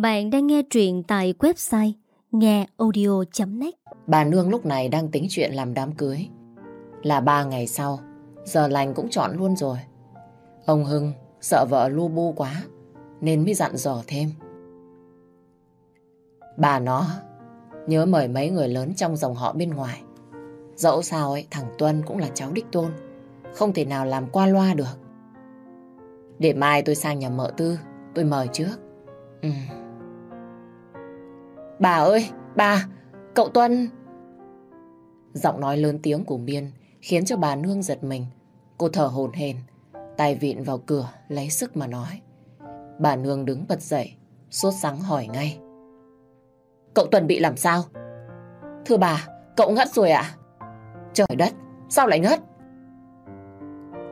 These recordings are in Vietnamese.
Bạn đang nghe truyện tại website ngheaudio.net Bà Nương lúc này đang tính chuyện làm đám cưới. Là ba ngày sau, giờ lành cũng chọn luôn rồi. Ông Hưng sợ vợ lu bu quá, nên mới dặn dò thêm. Bà nó nhớ mời mấy người lớn trong dòng họ bên ngoài. Dẫu sao ấy, thằng Tuân cũng là cháu đích tôn, không thể nào làm qua loa được. Để mai tôi sang nhà mợ tư, tôi mời trước. Ừ. Bà ơi, bà, cậu Tuân... Giọng nói lớn tiếng của Miên khiến cho bà Nương giật mình. Cô thở hổn hển, tay vịn vào cửa lấy sức mà nói. Bà Nương đứng bật dậy, sốt sắng hỏi ngay. Cậu Tuân bị làm sao? Thưa bà, cậu ngất rồi ạ? Trời đất, sao lại ngất?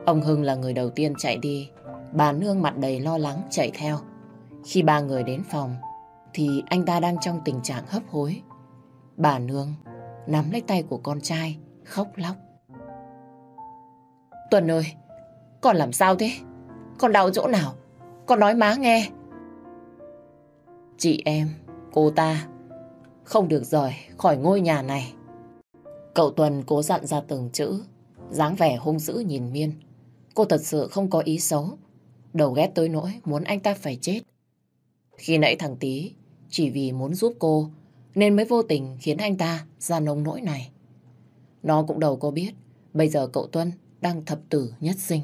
Ông Hưng là người đầu tiên chạy đi. Bà Nương mặt đầy lo lắng chạy theo. Khi ba người đến phòng, thì anh ta đang trong tình trạng hấp hối. Bà Nương nắm lấy tay của con trai, khóc lóc. Tuần ơi, con làm sao thế? Con đau chỗ nào? Con nói má nghe. Chị em, cô ta không được rời khỏi ngôi nhà này. Cậu Tuần cố dặn ra từng chữ, dáng vẻ hung dữ nhìn Miên. Cô thật sự không có ý xấu, đầu ghét tới nỗi muốn anh ta phải chết. Khi nãy thằng Tý chỉ vì muốn giúp cô, nên mới vô tình khiến anh ta ra nông nỗi này. Nó cũng đâu có biết, bây giờ cậu Tuân đang thập tử nhất sinh.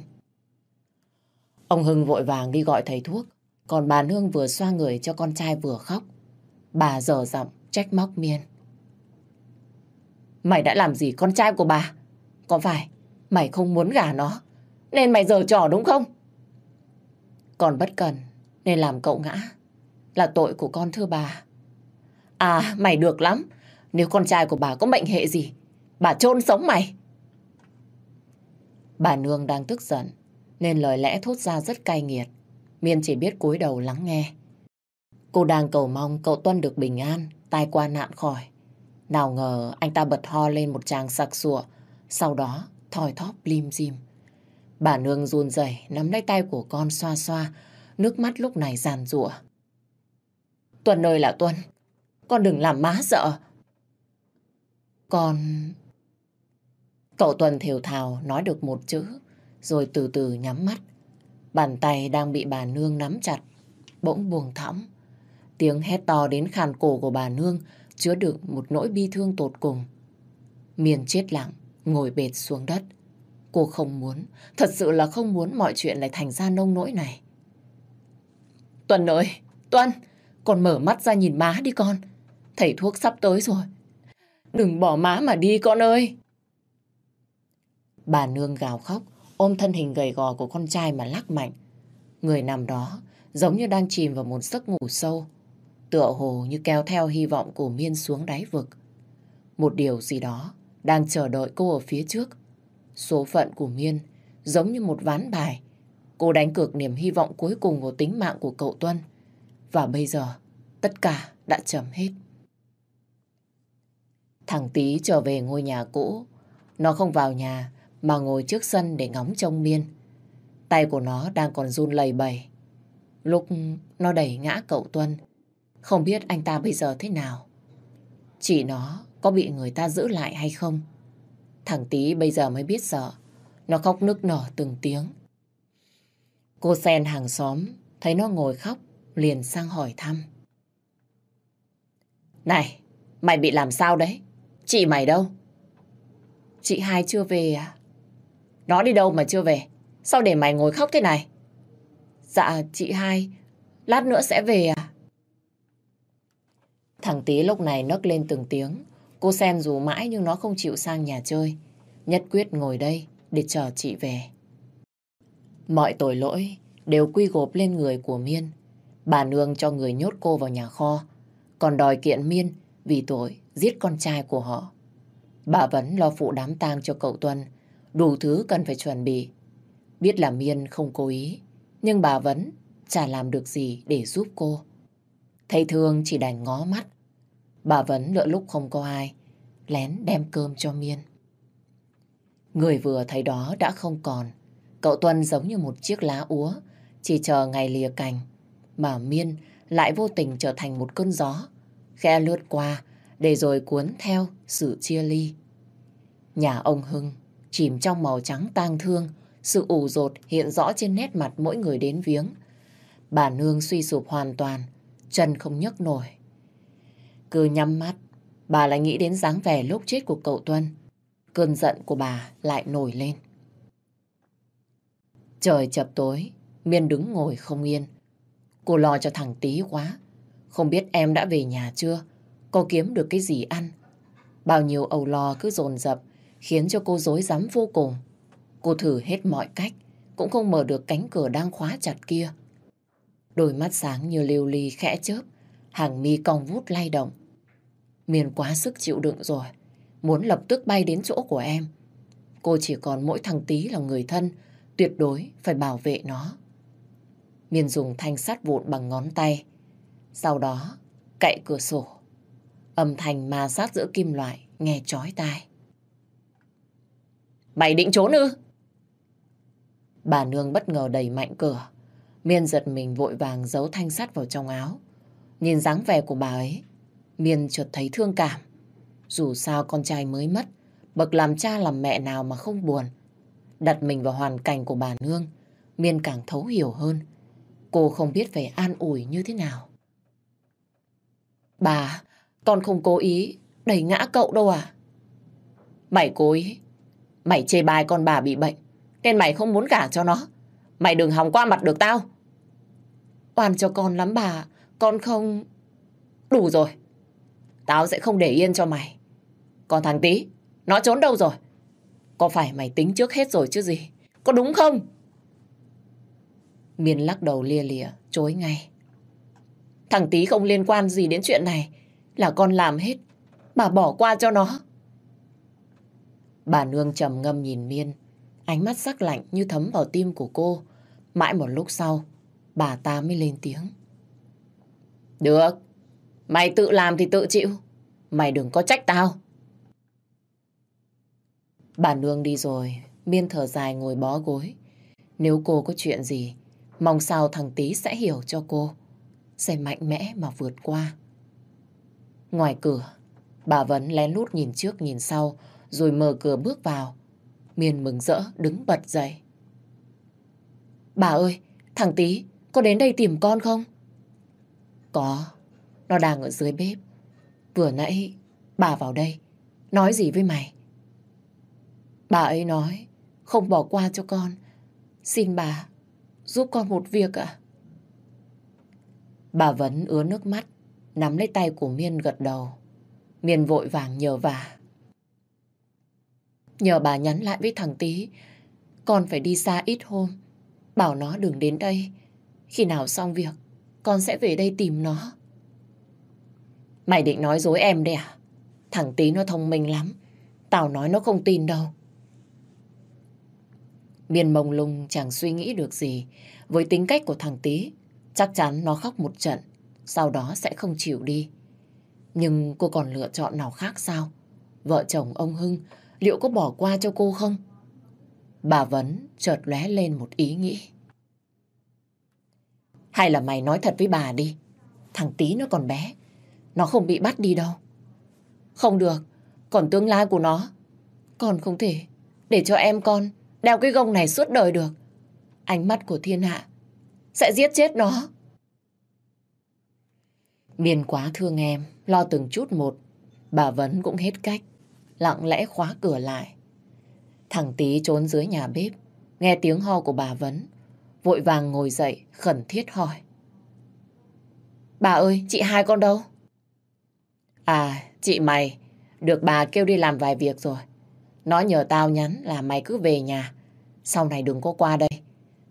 Ông Hưng vội vàng đi gọi thầy thuốc, còn bà Nương vừa xoa người cho con trai vừa khóc. Bà dở giọng trách móc miên. Mày đã làm gì con trai của bà? Có phải mày không muốn gả nó, nên mày giờ trò đúng không? Còn bất cần, nên làm cậu ngã là tội của con thưa bà. À, mày được lắm. Nếu con trai của bà có mệnh hệ gì, bà chôn sống mày. Bà Nương đang tức giận, nên lời lẽ thốt ra rất cay nghiệt. Miên chỉ biết cúi đầu lắng nghe. Cô đang cầu mong cậu Tuân được bình an, tai qua nạn khỏi. Nào ngờ anh ta bật ho lên một tràng sặc sụa, sau đó thòi thóp lim dim. Bà Nương run rẩy nắm lấy tay của con xoa xoa, nước mắt lúc này giàn rụa. Tuần ơi là Tuần, con đừng làm má sợ. Con... Cậu Tuần thiểu thào nói được một chữ, rồi từ từ nhắm mắt. Bàn tay đang bị bà Nương nắm chặt, bỗng buông thõng. Tiếng hét to đến khàn cổ của bà Nương chứa được một nỗi bi thương tột cùng. Miền chết lặng, ngồi bệt xuống đất. Cô không muốn, thật sự là không muốn mọi chuyện lại thành ra nông nỗi này. Tuần ơi, Tuần, con mở mắt ra nhìn má đi con. Thầy thuốc sắp tới rồi. Đừng bỏ má mà đi con ơi. Bà Nương gào khóc, ôm thân hình gầy gò của con trai mà lắc mạnh. Người nằm đó giống như đang chìm vào một giấc ngủ sâu. Tựa hồ như kéo theo hy vọng của Miên xuống đáy vực. Một điều gì đó đang chờ đợi cô ở phía trước. Số phận của Miên giống như một ván bài. Cô đánh cược niềm hy vọng cuối cùng của tính mạng của cậu Tuân. Và bây giờ, tất cả đã chấm hết. Thằng Tý trở về ngôi nhà cũ. Nó không vào nhà mà ngồi trước sân để ngóng trông Miên. Tay của nó đang còn run lầy bầy. Lúc nó đẩy ngã cậu Tuân, không biết anh ta bây giờ thế nào. Chỉ nó có bị người ta giữ lại hay không? Thằng Tý bây giờ mới biết sợ. Nó khóc nức nở từng tiếng. Cô sen hàng xóm thấy nó ngồi khóc liền sang hỏi thăm. Này, mày bị làm sao đấy? Chị mày đâu? Chị hai chưa về à? Nó đi đâu mà chưa về? Sao để mày ngồi khóc thế này? Dạ, chị hai, lát nữa sẽ về à? Thằng Tý lúc này nấc lên từng tiếng. Cô xem dù mãi nhưng nó không chịu sang nhà chơi. Nhất quyết ngồi đây để chờ chị về. Mọi tội lỗi đều quy gộp lên người của Miên. Bà Nương cho người nhốt cô vào nhà kho, còn đòi kiện Miên vì tội giết con trai của họ. Bà vẫn lo phụ đám tang cho cậu Tuân, đủ thứ cần phải chuẩn bị. Biết là Miên không cố ý, nhưng bà vẫn chả làm được gì để giúp cô. Thầy thương chỉ đành ngó mắt. Bà vẫn lựa lúc không có ai, lén đem cơm cho Miên. Người vừa thấy đó đã không còn. Cậu Tuân giống như một chiếc lá úa, chỉ chờ ngày lìa cành mà Miên lại vô tình trở thành một cơn gió, khẽ lướt qua, để rồi cuốn theo sự chia ly. Nhà ông Hưng chìm trong màu trắng tang thương, sự ủ rột hiện rõ trên nét mặt mỗi người đến viếng. Bà Nương suy sụp hoàn toàn, chân không nhấc nổi. Cứ nhắm mắt, bà lại nghĩ đến dáng vẻ lúc chết của cậu Tuân. Cơn giận của bà lại nổi lên. Trời chập tối, Miên đứng ngồi không yên. Cô lo cho thằng tí quá. Không biết em đã về nhà chưa? Có kiếm được cái gì ăn? Bao nhiêu âu lo cứ dồn dập khiến cho cô dối rắm vô cùng. Cô thử hết mọi cách, cũng không mở được cánh cửa đang khóa chặt kia. Đôi mắt sáng như liều ly khẽ chớp, hàng mi cong vút lay động. Miền quá sức chịu đựng rồi, muốn lập tức bay đến chỗ của em. Cô chỉ còn mỗi thằng tí là người thân, tuyệt đối phải bảo vệ nó. Miên dùng thanh sắt vụn bằng ngón tay, sau đó cậy cửa sổ. Âm thanh ma sát giữa kim loại nghe chói tai. Mày định trốn ư? Bà nương bất ngờ đẩy mạnh cửa. Miên giật mình vội vàng giấu thanh sắt vào trong áo. Nhìn dáng vẻ của bà ấy, Miên chợt thấy thương cảm. Dù sao con trai mới mất, bậc làm cha làm mẹ nào mà không buồn. Đặt mình vào hoàn cảnh của bà nương, Miên càng thấu hiểu hơn. Cô không biết phải an ủi như thế nào. Bà, con không cố ý đẩy ngã cậu đâu à? Mày cố ý. Mày chê bai con bà bị bệnh, nên mày không muốn gả cho nó. Mày đừng hòng qua mặt được tao. Oan cho con lắm bà, con không... Đủ rồi. Tao sẽ không để yên cho mày. Còn thằng tí, nó trốn đâu rồi? Có phải mày tính trước hết rồi chứ gì? Có đúng không? Miên lắc đầu lia lịa, chối ngay. Thằng tí không liên quan gì đến chuyện này. Là con làm hết. Bà bỏ qua cho nó. Bà nương trầm ngâm nhìn Miên. Ánh mắt sắc lạnh như thấm vào tim của cô. Mãi một lúc sau, bà ta mới lên tiếng. Được, mày tự làm thì tự chịu. Mày đừng có trách tao. Bà nương đi rồi, Miên thở dài ngồi bó gối. Nếu cô có chuyện gì, mong sao thằng Tý sẽ hiểu cho cô. Sẽ mạnh mẽ mà vượt qua. Ngoài cửa, bà vẫn lén lút nhìn trước nhìn sau, rồi mở cửa bước vào. Miền mừng rỡ đứng bật dậy. Bà ơi, thằng Tý, có đến đây tìm con không? Có, nó đang ở dưới bếp. Vừa nãy, bà vào đây, nói gì với mày? Bà ấy nói, không bỏ qua cho con. Xin bà, giúp con một việc ạ. Bà vấn ứa nước mắt, nắm lấy tay của Miên gật đầu. Miên vội vàng nhờ bà. Nhờ bà nhắn lại với thằng Tý, con phải đi xa ít hôm. Bảo nó đừng đến đây. Khi nào xong việc, con sẽ về đây tìm nó. Mày định nói dối em đấy à? Thằng Tý nó thông minh lắm. Tao nói nó không tin đâu. Miên mông lung chẳng suy nghĩ được gì. Với tính cách của thằng Tý, chắc chắn nó khóc một trận, sau đó sẽ không chịu đi. Nhưng cô còn lựa chọn nào khác sao? Vợ chồng ông Hưng liệu có bỏ qua cho cô không? Bà Vấn chợt lóe lên một ý nghĩ. Hay là mày nói thật với bà đi. Thằng Tý nó còn bé. Nó không bị bắt đi đâu. Không được. Còn tương lai của nó. Còn không thể để cho em con đeo cái gông này suốt đời được. Ánh mắt của thiên hạ sẽ giết chết nó. Miền quá thương em, lo từng chút một. Bà Vấn cũng hết cách, lặng lẽ khóa cửa lại. Thằng Tý trốn dưới nhà bếp, nghe tiếng ho của bà Vấn, vội vàng ngồi dậy, khẩn thiết hỏi. Bà ơi, chị hai con đâu? À, chị mày, được bà kêu đi làm vài việc rồi. Nó nhờ tao nhắn là mày cứ về nhà, sau này đừng có qua đây.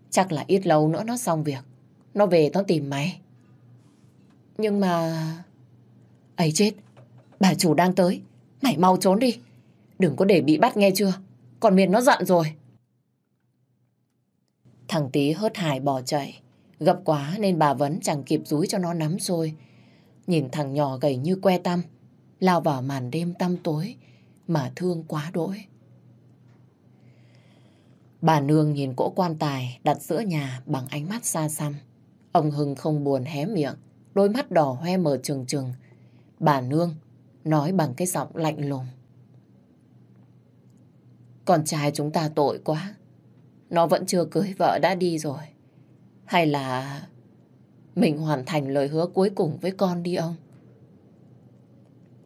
Chắc là ít lâu nữa nó xong việc. Nó về nó tìm mày. Nhưng mà... ấy chết, bà chủ đang tới. Mày mau trốn đi. Đừng có để bị bắt nghe chưa. Còn miền nó giận rồi. Thằng tí hớt hải bỏ chạy. Gập quá nên bà vẫn chẳng kịp rúi cho nó nắm xôi. Nhìn thằng nhỏ gầy như que tăm. Lao vào màn đêm tăm tối. Mà thương quá đỗi. Bà Nương nhìn cỗ quan tài đặt giữa nhà bằng ánh mắt xa xăm. Ông Hưng không buồn hé miệng, đôi mắt đỏ hoe mở trừng trừng. Bà Nương nói bằng cái giọng lạnh lùng. Con trai chúng ta tội quá. Nó vẫn chưa cưới vợ đã đi rồi. Hay là mình hoàn thành lời hứa cuối cùng với con đi ông?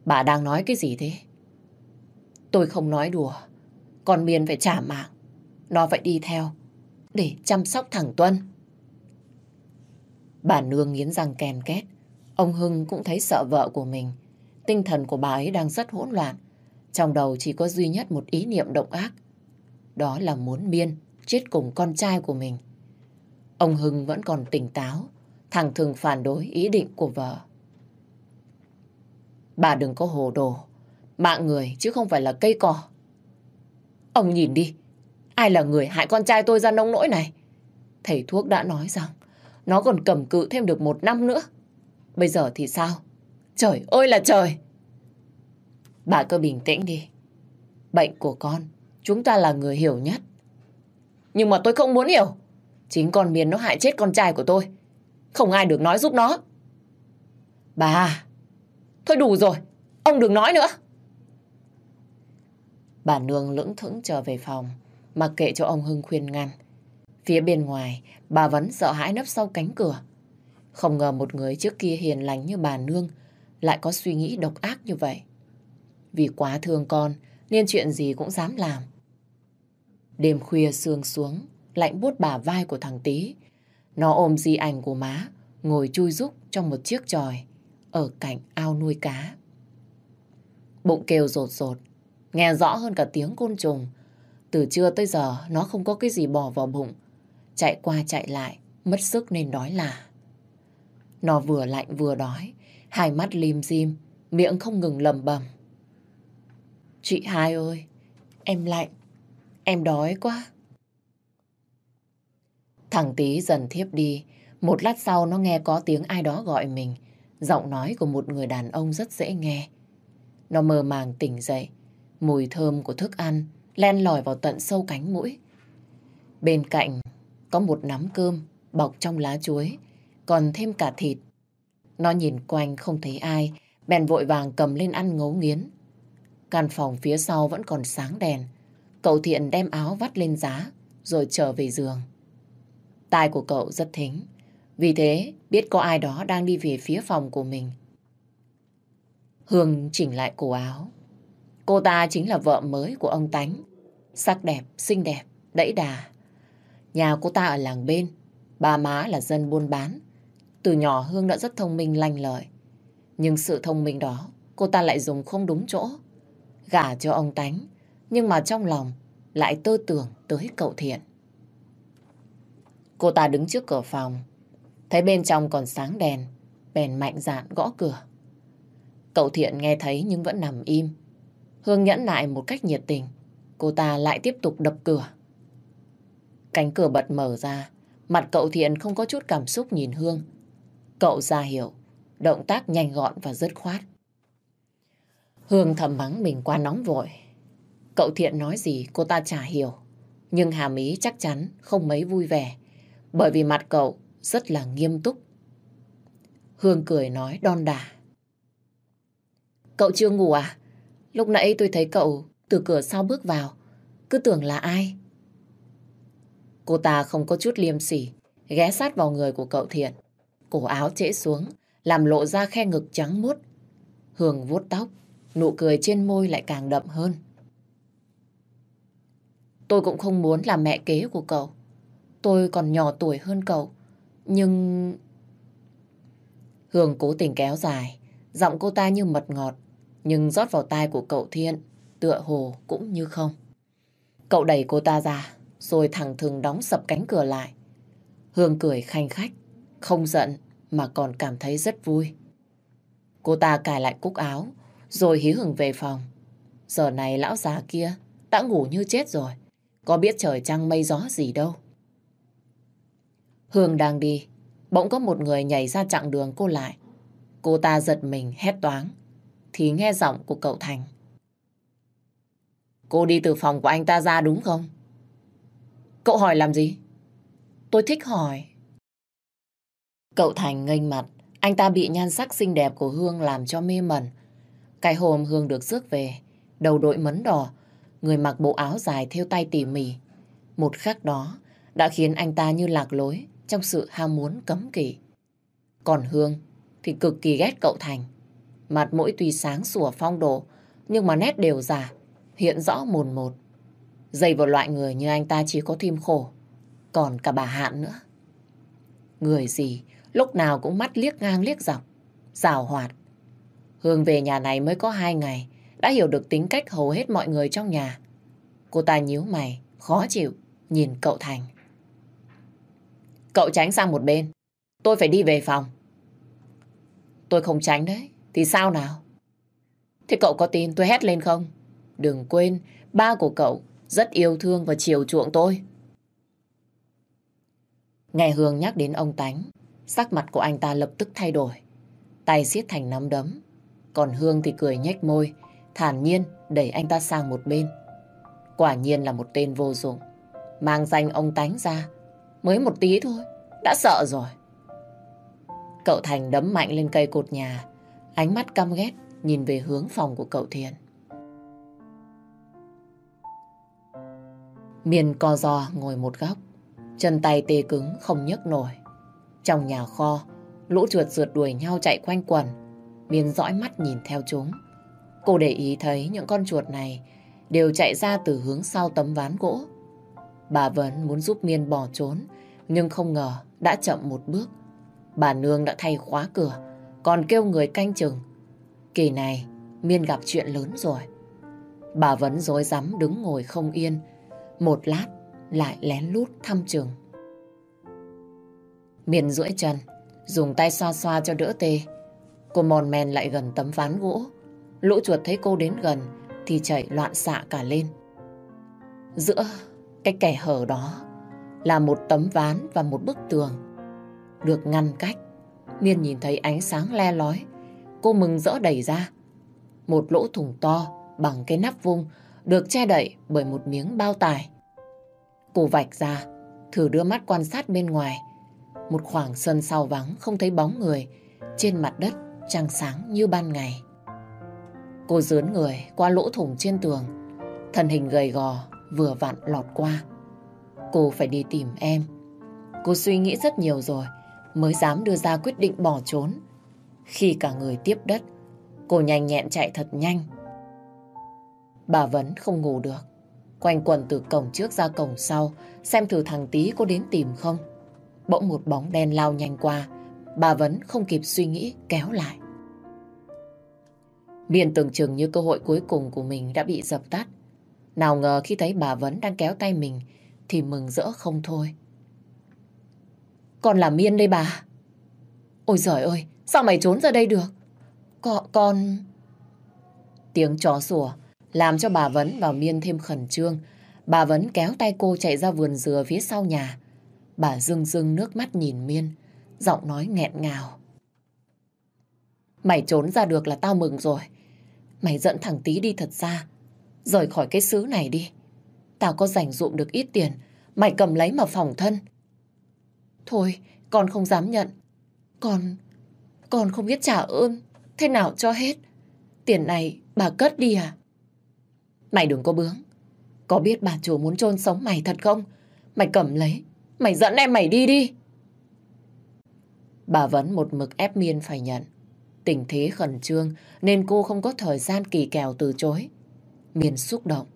Bà đang nói cái gì thế? Tôi không nói đùa. Con Miên phải trả mạng. Nó phải đi theo để chăm sóc thằng Tuân. Bà Nương nghiến răng kèn két. Ông Hưng cũng thấy sợ vợ của mình. Tinh thần của bà ấy đang rất hỗn loạn. Trong đầu chỉ có duy nhất một ý niệm động ác. Đó là muốn Miên chết cùng con trai của mình. Ông Hưng vẫn còn tỉnh táo, thẳng thừng phản đối ý định của vợ. Bà đừng có hồ đồ, mạng người chứ không phải là cây cỏ. Ông nhìn đi, ai là người hại con trai tôi ra nông nỗi này? Thầy thuốc đã nói rằng nó còn cầm cự thêm được một năm nữa. Bây giờ thì sao? Trời ơi là trời! Bà cứ bình tĩnh đi. Bệnh của con, chúng ta là người hiểu nhất. Nhưng mà tôi không muốn hiểu. Chính con Miền nó hại chết con trai của tôi. Không ai được nói giúp nó. Bà, thôi đủ rồi. Ông đừng nói nữa. Bà Nương lững thững trở về phòng, mặc kệ cho ông Hưng khuyên ngăn. Phía bên ngoài, bà vẫn sợ hãi nấp sau cánh cửa. Không ngờ một người trước kia hiền lành như bà Nương lại có suy nghĩ độc ác như vậy. Vì quá thương con, nên chuyện gì cũng dám làm. Đêm khuya sương xuống, lạnh buốt bả vai của thằng Tý. Nó ôm di ảnh của má, ngồi chui rúc trong một chiếc tròi ở cạnh ao nuôi cá. Bụng kêu rột rột, nghe rõ hơn cả tiếng côn trùng. Từ trưa tới giờ nó không có cái gì bỏ vào bụng. Chạy qua chạy lại, mất sức nên đói là. Nó vừa lạnh vừa đói, hai mắt lim dim, miệng không ngừng lầm bầm. Chị hai ơi, em lạnh, em đói quá. Thằng tí dần thiếp đi, một lát sau nó nghe có tiếng ai đó gọi mình, giọng nói của một người đàn ông rất dễ nghe. Nó mơ màng tỉnh dậy, mùi thơm của thức ăn len lỏi vào tận sâu cánh mũi. Bên cạnh có một nắm cơm bọc trong lá chuối, còn thêm cả thịt. Nó nhìn quanh không thấy ai, bèn vội vàng cầm lên ăn ngấu nghiến. Căn phòng phía sau vẫn còn sáng đèn. Cậu Thiện đem áo vắt lên giá, rồi trở về giường. Tai của cậu rất thính, vì thế biết có ai đó đang đi về phía phòng của mình. Hương chỉnh lại cổ áo. Cô ta chính là vợ mới của ông Tánh. Sắc đẹp, xinh đẹp, đẫy đà. Nhà cô ta ở làng bên, ba má là dân buôn bán. Từ nhỏ Hương đã rất thông minh lanh lợi. Nhưng sự thông minh đó, cô ta lại dùng không đúng chỗ. Gả cho ông Tánh, nhưng mà trong lòng lại tơ tưởng tới cậu Thiện. Cô ta đứng trước cửa phòng, thấy bên trong còn sáng đèn, bèn mạnh dạn gõ cửa. Cậu Thiện nghe thấy nhưng vẫn nằm im. Hương nhẫn lại một cách nhiệt tình, cô ta lại tiếp tục đập cửa. Cánh cửa bật mở ra, mặt cậu Thiện không có chút cảm xúc nhìn Hương. Cậu ra hiểu, động tác nhanh gọn và dứt khoát. Hương thầm mắng mình qua nóng vội. Cậu Thiện nói gì cô ta chả hiểu. Nhưng hàm ý chắc chắn không mấy vui vẻ. Bởi vì mặt cậu rất là nghiêm túc. Hương cười nói đon đả. Cậu chưa ngủ à? Lúc nãy tôi thấy cậu từ cửa sau bước vào. Cứ tưởng là ai? Cô ta không có chút liêm sỉ, ghé sát vào người của cậu Thiện. Cổ áo trễ xuống, làm lộ ra khe ngực trắng muốt. Hương vuốt tóc, nụ cười trên môi lại càng đậm hơn. Tôi cũng không muốn làm mẹ kế của cậu. Tôi còn nhỏ tuổi hơn cậu. Nhưng... Hương cố tình kéo dài. Giọng cô ta như mật ngọt. Nhưng rót vào tai của cậu Thiên. Tựa hồ cũng như không. Cậu đẩy cô ta ra. Rồi thẳng thừng đóng sập cánh cửa lại. Hương cười khanh khách. Không giận mà còn cảm thấy rất vui. Cô ta cài lại cúc áo. Rồi hí hưởng về phòng. Giờ này lão già kia đã ngủ như chết rồi. Có biết trời trăng mây gió gì đâu. Hương đang đi, bỗng có một người nhảy ra chặng đường cô lại. Cô ta giật mình hét toáng, thì nghe giọng của cậu Thành. Cô đi từ phòng của anh ta ra đúng không? Cậu hỏi làm gì? Tôi thích hỏi. Cậu Thành ngây mặt, Anh ta bị nhan sắc xinh đẹp của Hương làm cho mê mẩn. Cái hôm Hương được rước về, đầu đội mấn đỏ, người mặc bộ áo dài theo tay tỉ mỉ. Một khắc đó đã khiến anh ta như lạc lối trong sự ham muốn cấm kỵ. Còn Hương thì cực kỳ ghét cậu Thành. Mặt mũi tuy sáng sủa phong độ, nhưng mà nét đều giả, hiện rõ mồn một. dày vào loại người như anh ta chỉ có thêm khổ, còn cả bà Hạn nữa. Người gì, lúc nào cũng mắt liếc ngang liếc dọc, rào hoạt. Hương về nhà này mới có hai ngày, đã hiểu được tính cách hầu hết mọi người trong nhà. Cô ta nhíu mày, khó chịu, nhìn cậu Thành. Cậu tránh sang một bên, tôi phải đi về phòng. Tôi không tránh đấy, thì sao nào? Thế cậu có tin tôi hét lên không? Đừng quên, ba của cậu rất yêu thương và chiều chuộng tôi. Nghe Hương nhắc đến ông Tánh, sắc mặt của anh ta lập tức thay đổi. Tay siết thành nắm đấm. Còn Hương thì cười nhếch môi, thản nhiên đẩy anh ta sang một bên. Quả nhiên là một tên vô dụng. Mang danh ông Tánh ra, mới một tí thôi, đã sợ rồi. Cậu Thành đấm mạnh lên cây cột nhà, ánh mắt căm ghét nhìn về hướng phòng của cậu Thiền. Miền co giò ngồi một góc, chân tay tê cứng không nhấc nổi. Trong nhà kho, lũ chuột rượt đuổi nhau chạy quanh quần. Miền dõi mắt nhìn theo chúng. Cô để ý thấy những con chuột này đều chạy ra từ hướng sau tấm ván gỗ. Bà vẫn muốn giúp Miên bỏ trốn, nhưng không ngờ đã chậm một bước. Bà Nương đã thay khóa cửa, còn kêu người canh chừng. Kỳ này, Miên gặp chuyện lớn rồi. Bà vẫn dối rắm đứng ngồi không yên, một lát lại lén lút thăm trường. miên duỗi chân, dùng tay xoa xoa cho đỡ tê. Cô mòn men lại gần tấm ván gỗ. Lũ chuột thấy cô đến gần thì chạy loạn xạ cả lên. Giữa cái kẻ hở đó là một tấm ván và một bức tường. Được ngăn cách, Miên nhìn thấy ánh sáng le lói. Cô mừng rỡ đẩy ra. Một lỗ thủng to bằng cái nắp vung được che đậy bởi một miếng bao tải. Cô vạch ra, thử đưa mắt quan sát bên ngoài. Một khoảng sân sau vắng không thấy bóng người, trên mặt đất trăng sáng như ban ngày. Cô dướn người qua lỗ thủng trên tường, thân hình gầy gò vừa vặn lọt qua. Cô phải đi tìm em. Cô suy nghĩ rất nhiều rồi mới dám đưa ra quyết định bỏ trốn. Khi cả người tiếp đất, cô nhanh nhẹn chạy thật nhanh. Bà Vấn không ngủ được. Quanh quần từ cổng trước ra cổng sau, xem thử thằng tí có đến tìm không. Bỗng một bóng đen lao nhanh qua, bà Vấn không kịp suy nghĩ kéo lại. Miền tưởng chừng như cơ hội cuối cùng của mình đã bị dập tắt. Nào ngờ khi thấy bà Vấn đang kéo tay mình thì mừng rỡ không thôi. Con là Miên đây bà. Ôi giời ơi, sao mày trốn ra đây được? Con... con... Tiếng chó sủa làm cho bà Vấn và Miên thêm khẩn trương. Bà Vấn kéo tay cô chạy ra vườn dừa phía sau nhà. Bà rưng rưng nước mắt nhìn Miên, giọng nói nghẹn ngào. Mày trốn ra được là tao mừng rồi. Mày dẫn thằng tí đi thật ra. rời khỏi cái xứ này đi. Tao có dành dụm được ít tiền, mày cầm lấy mà phòng thân. Thôi, con không dám nhận. Con, con không biết trả ơn, thế nào cho hết. Tiền này bà cất đi à? Mày đừng có bướng. Có biết bà chủ muốn chôn sống mày thật không? Mày cầm lấy, mày dẫn em mày đi đi. Bà vẫn một mực ép Miên phải nhận. Tình thế khẩn trương nên cô không có thời gian kỳ kèo từ chối. Miên xúc động,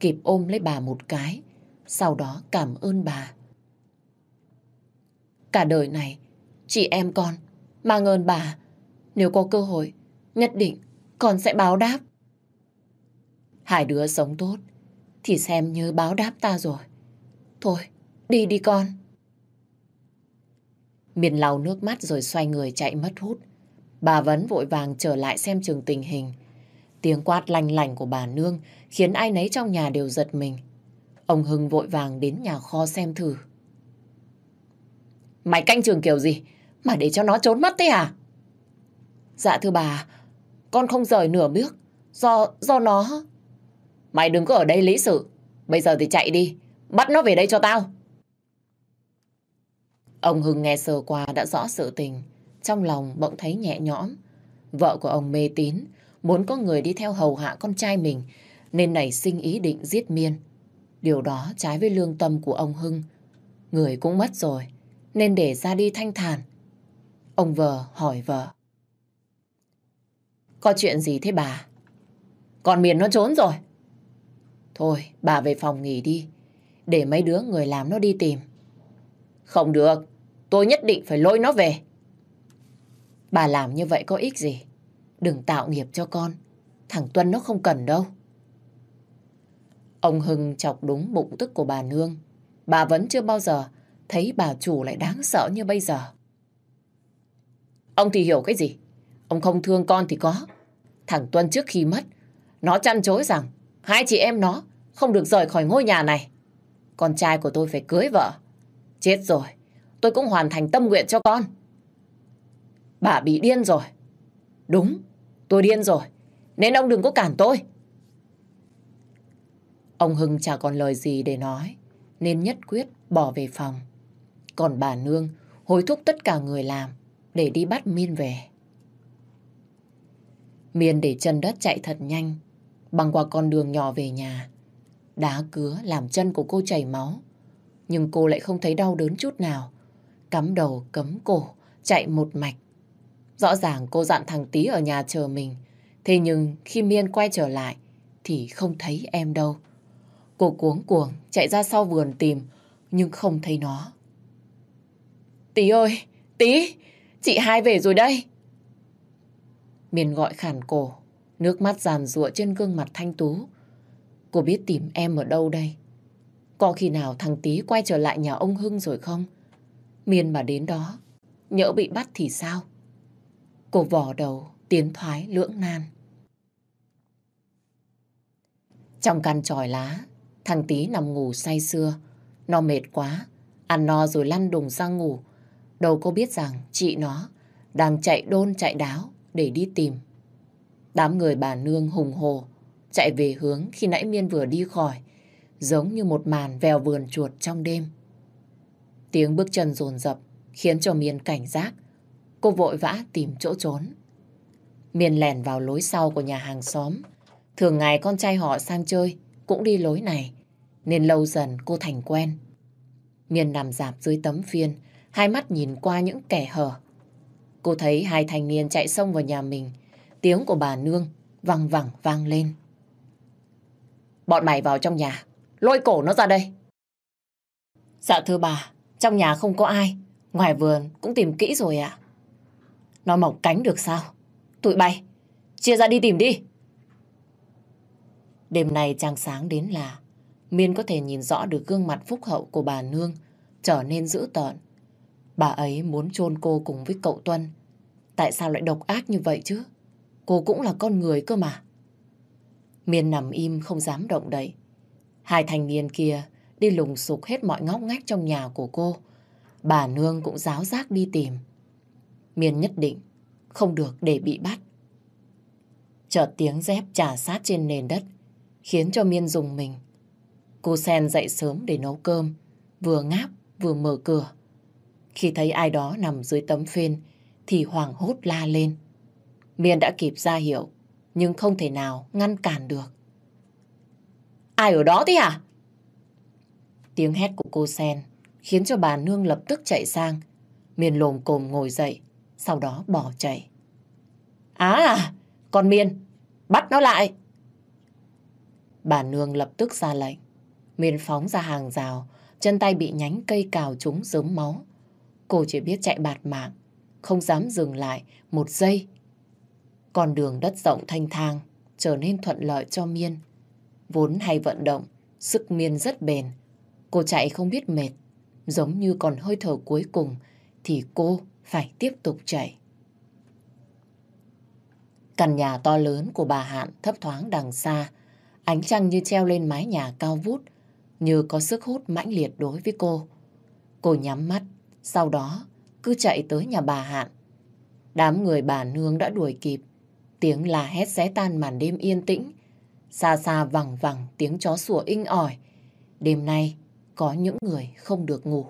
kịp ôm lấy bà một cái, sau đó cảm ơn bà. Cả đời này, chị em con, mang ơn bà. Nếu có cơ hội, nhất định con sẽ báo đáp. Hai đứa sống tốt thì xem như báo đáp ta rồi. Thôi, đi đi con. Miền lau nước mắt rồi xoay người chạy mất hút. Bà Vấn vội vàng trở lại xem trường tình hình. Tiếng quát lanh lành của bà Nương khiến ai nấy trong nhà đều giật mình. Ông Hưng vội vàng đến nhà kho xem thử. Mày canh trường kiểu gì mà để cho nó trốn mất thế à? Dạ thưa bà, con không rời nửa bước. Do, do nó... Mày đừng có ở đây lý sự. Bây giờ thì chạy đi. Bắt nó về đây cho tao. Ông Hưng nghe sơ qua đã rõ sự tình. trong lòng bỗng thấy nhẹ nhõm. Vợ của ông mê tín, muốn có người đi theo hầu hạ con trai mình, nên nảy sinh ý định giết Miên. Điều đó trái với lương tâm của ông Hưng. Người cũng mất rồi, nên để ra đi thanh thản. Ông vợ hỏi vợ. Có chuyện gì thế bà? Con Miền nó trốn rồi. Thôi, bà về phòng nghỉ đi. Để mấy đứa người làm nó đi tìm. Không được, tôi nhất định phải lôi nó về. Bà làm như vậy có ích gì? Đừng tạo nghiệp cho con. Thằng Tuân nó không cần đâu. Ông Hưng chọc đúng bụng tức của bà Nương. Bà vẫn chưa bao giờ thấy bà chủ lại đáng sợ như bây giờ. Ông thì hiểu cái gì? Ông không thương con thì có. Thằng Tuân trước khi mất, nó chăn chối rằng hai chị em nó không được rời khỏi ngôi nhà này. Con trai của tôi phải cưới vợ. Chết rồi, tôi cũng hoàn thành tâm nguyện cho con. Bà bị điên rồi. Đúng, tôi điên rồi. Nên ông đừng có cản tôi. Ông Hưng chả còn lời gì để nói. Nên nhất quyết bỏ về phòng. Còn bà Nương hối thúc tất cả người làm để đi bắt Miên về. Miên để chân đất chạy thật nhanh, băng qua con đường nhỏ về nhà. Đá cứa làm chân của cô chảy máu, nhưng cô lại không thấy đau đớn chút nào. Cắm đầu cấm cổ, chạy một mạch. Rõ ràng cô dặn thằng Tý ở nhà chờ mình, thế nhưng khi Miên quay trở lại thì không thấy em đâu. Cô cuống cuồng chạy ra sau vườn tìm, nhưng không thấy nó. Tí ơi, Tí, chị hai về rồi đây. Miền gọi khản cổ, nước mắt giàn rụa trên gương mặt thanh tú. Cô biết tìm em ở đâu đây? Có khi nào thằng Tí quay trở lại nhà ông Hưng rồi không? Miền mà đến đó, nhỡ bị bắt thì sao? Cô vò đầu, tiến thoái lưỡng nan. Trong căn tròi lá, thằng Tí nằm ngủ say sưa. Nó mệt quá, ăn no rồi lăn đùng ra ngủ. Đâu có biết rằng chị nó đang chạy đôn chạy đáo để đi tìm. Đám người bà Nương hùng hồ chạy về hướng khi nãy Miên vừa đi khỏi, giống như một màn vèo vườn chuột trong đêm. Tiếng bước chân rồn rập khiến cho Miên cảnh giác. Cô vội vã tìm chỗ trốn. Miên lèn vào lối sau của nhà hàng xóm. Thường ngày con trai họ sang chơi cũng đi lối này, nên lâu dần cô thành quen. Miên nằm dạp dưới tấm phiên, hai mắt nhìn qua những kẻ hở Cô thấy hai thanh niên chạy xông vào nhà mình. Tiếng của bà Nương văng vẳng vang lên. Bọn mày vào trong nhà, lôi cổ nó ra đây. Dạ thưa bà, trong nhà không có ai. Ngoài vườn cũng tìm kỹ rồi ạ. Nó mọc cánh được sao? Tụi bay, chia ra đi tìm đi. Đêm nay trăng sáng đến là Miên có thể nhìn rõ được gương mặt phúc hậu của bà Nương trở nên dữ tợn. Bà ấy muốn chôn cô cùng với cậu Tuân. Tại sao lại độc ác như vậy chứ? Cô cũng là con người cơ mà. Miên nằm im không dám động đậy. Hai thanh niên kia đi lùng sục hết mọi ngóc ngách trong nhà của cô. Bà Nương cũng giáo giác đi tìm. Miên nhất định không được để bị bắt. Chợt tiếng dép trả sát trên nền đất khiến cho Miên dùng mình. Cô Sen dậy sớm để nấu cơm, vừa ngáp vừa mở cửa. Khi thấy ai đó nằm dưới tấm phên thì hoảng hốt la lên. Miên đã kịp ra hiệu nhưng không thể nào ngăn cản được. Ai ở đó thế hả? Tiếng hét của cô Sen khiến cho bà Nương lập tức chạy sang. Miên lồm cồm ngồi dậy, sau đó bỏ chạy. À, con Miên, bắt nó lại. Bà Nương lập tức ra lệnh. Miên phóng ra hàng rào, chân tay bị nhánh cây cào trúng dớm máu. Cô chỉ biết chạy bạt mạng, không dám dừng lại một giây. Con đường đất rộng thanh thang trở nên thuận lợi cho Miên. Vốn hay vận động, sức Miên rất bền. Cô chạy không biết mệt, giống như còn hơi thở cuối cùng thì cô phải tiếp tục chạy. Căn nhà to lớn của bà Hạn thấp thoáng đằng xa, ánh trăng như treo lên mái nhà cao vút, như có sức hút mãnh liệt đối với cô. Cô nhắm mắt, sau đó cứ chạy tới nhà bà Hạn. Đám người bà Nương đã đuổi kịp. Tiếng la hét xé tan màn đêm yên tĩnh. Xa xa vẳng vẳng tiếng chó sủa inh ỏi. Đêm nay có những người không được ngủ.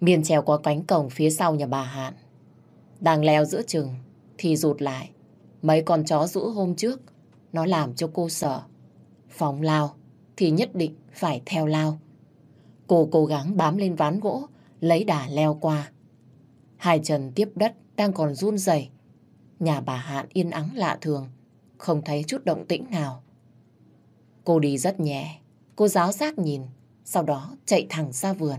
Miên trèo qua cánh cổng phía sau nhà bà Hạn, Đang leo giữa chừng thì rụt lại. Mấy con chó rũ hôm trước nó làm cho cô sợ. Phóng lao thì nhất định phải theo lao. Cô cố gắng bám lên ván gỗ, lấy đà leo qua. Hai chân tiếp đất đang còn run rẩy. Nhà bà Hạn yên ắng lạ thường, không thấy chút động tĩnh nào. Cô đi rất nhẹ, cô giáo giác nhìn, sau đó chạy thẳng ra vườn.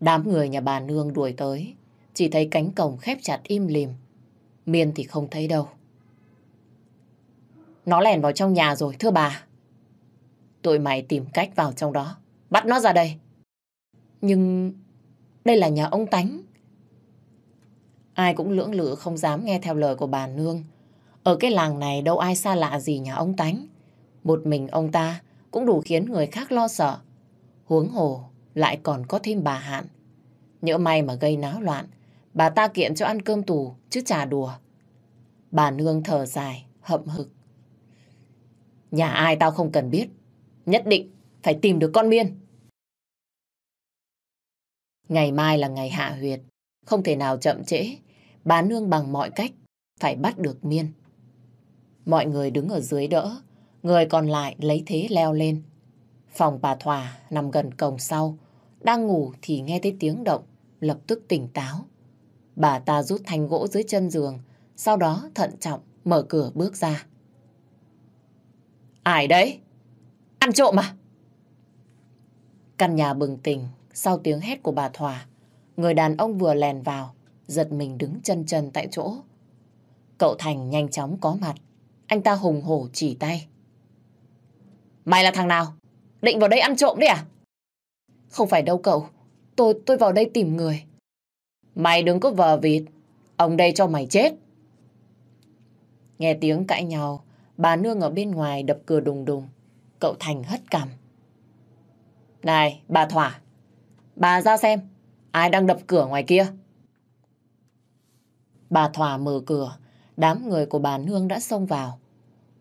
Đám người nhà bà Nương đuổi tới, chỉ thấy cánh cổng khép chặt im lìm. Miên thì không thấy đâu. Nó lèn vào trong nhà rồi, thưa bà. Tụi mày tìm cách vào trong đó, bắt nó ra đây. Nhưng đây là nhà ông Tánh. Ai cũng lưỡng lự không dám nghe theo lời của bà Nương. Ở cái làng này đâu ai xa lạ gì nhà ông Tánh. Một mình ông ta cũng đủ khiến người khác lo sợ. Huống hồ lại còn có thêm bà Hạn. Nhỡ may mà gây náo loạn, bà ta kiện cho ăn cơm tù chứ chả đùa. Bà Nương thở dài, hậm hực. Nhà ai tao không cần biết. Nhất định phải tìm được con Miên. Ngày mai là ngày hạ huyệt. Không thể nào chậm trễ. Bà Nương bằng mọi cách phải bắt được Miên. Mọi người đứng ở dưới đỡ. Người còn lại lấy thế leo lên. Phòng bà Thòa nằm gần cổng sau. Đang ngủ thì nghe thấy tiếng động. Lập tức tỉnh táo. Bà ta rút thanh gỗ dưới chân giường. Sau đó thận trọng mở cửa bước ra. Ai đấy? Ăn trộm à? Căn nhà bừng tỉnh sau tiếng hét của bà Thỏa. Người đàn ông vừa lèn vào, giật mình đứng chân chân tại chỗ. Cậu Thành nhanh chóng có mặt. Anh ta hùng hổ chỉ tay. Mày là thằng nào? Định vào đây ăn trộm đấy à? Không phải đâu cậu. Tôi tôi vào đây tìm người. Mày đừng có vờ vịt. Ông đây cho mày chết. Nghe tiếng cãi nhau, bà Nương ở bên ngoài đập cửa đùng đùng. Cậu Thành hất cằm. Này, bà Thỏa, bà ra xem, ai đang đập cửa ngoài kia? Bà Thỏa mở cửa, đám người của bà Nương đã xông vào.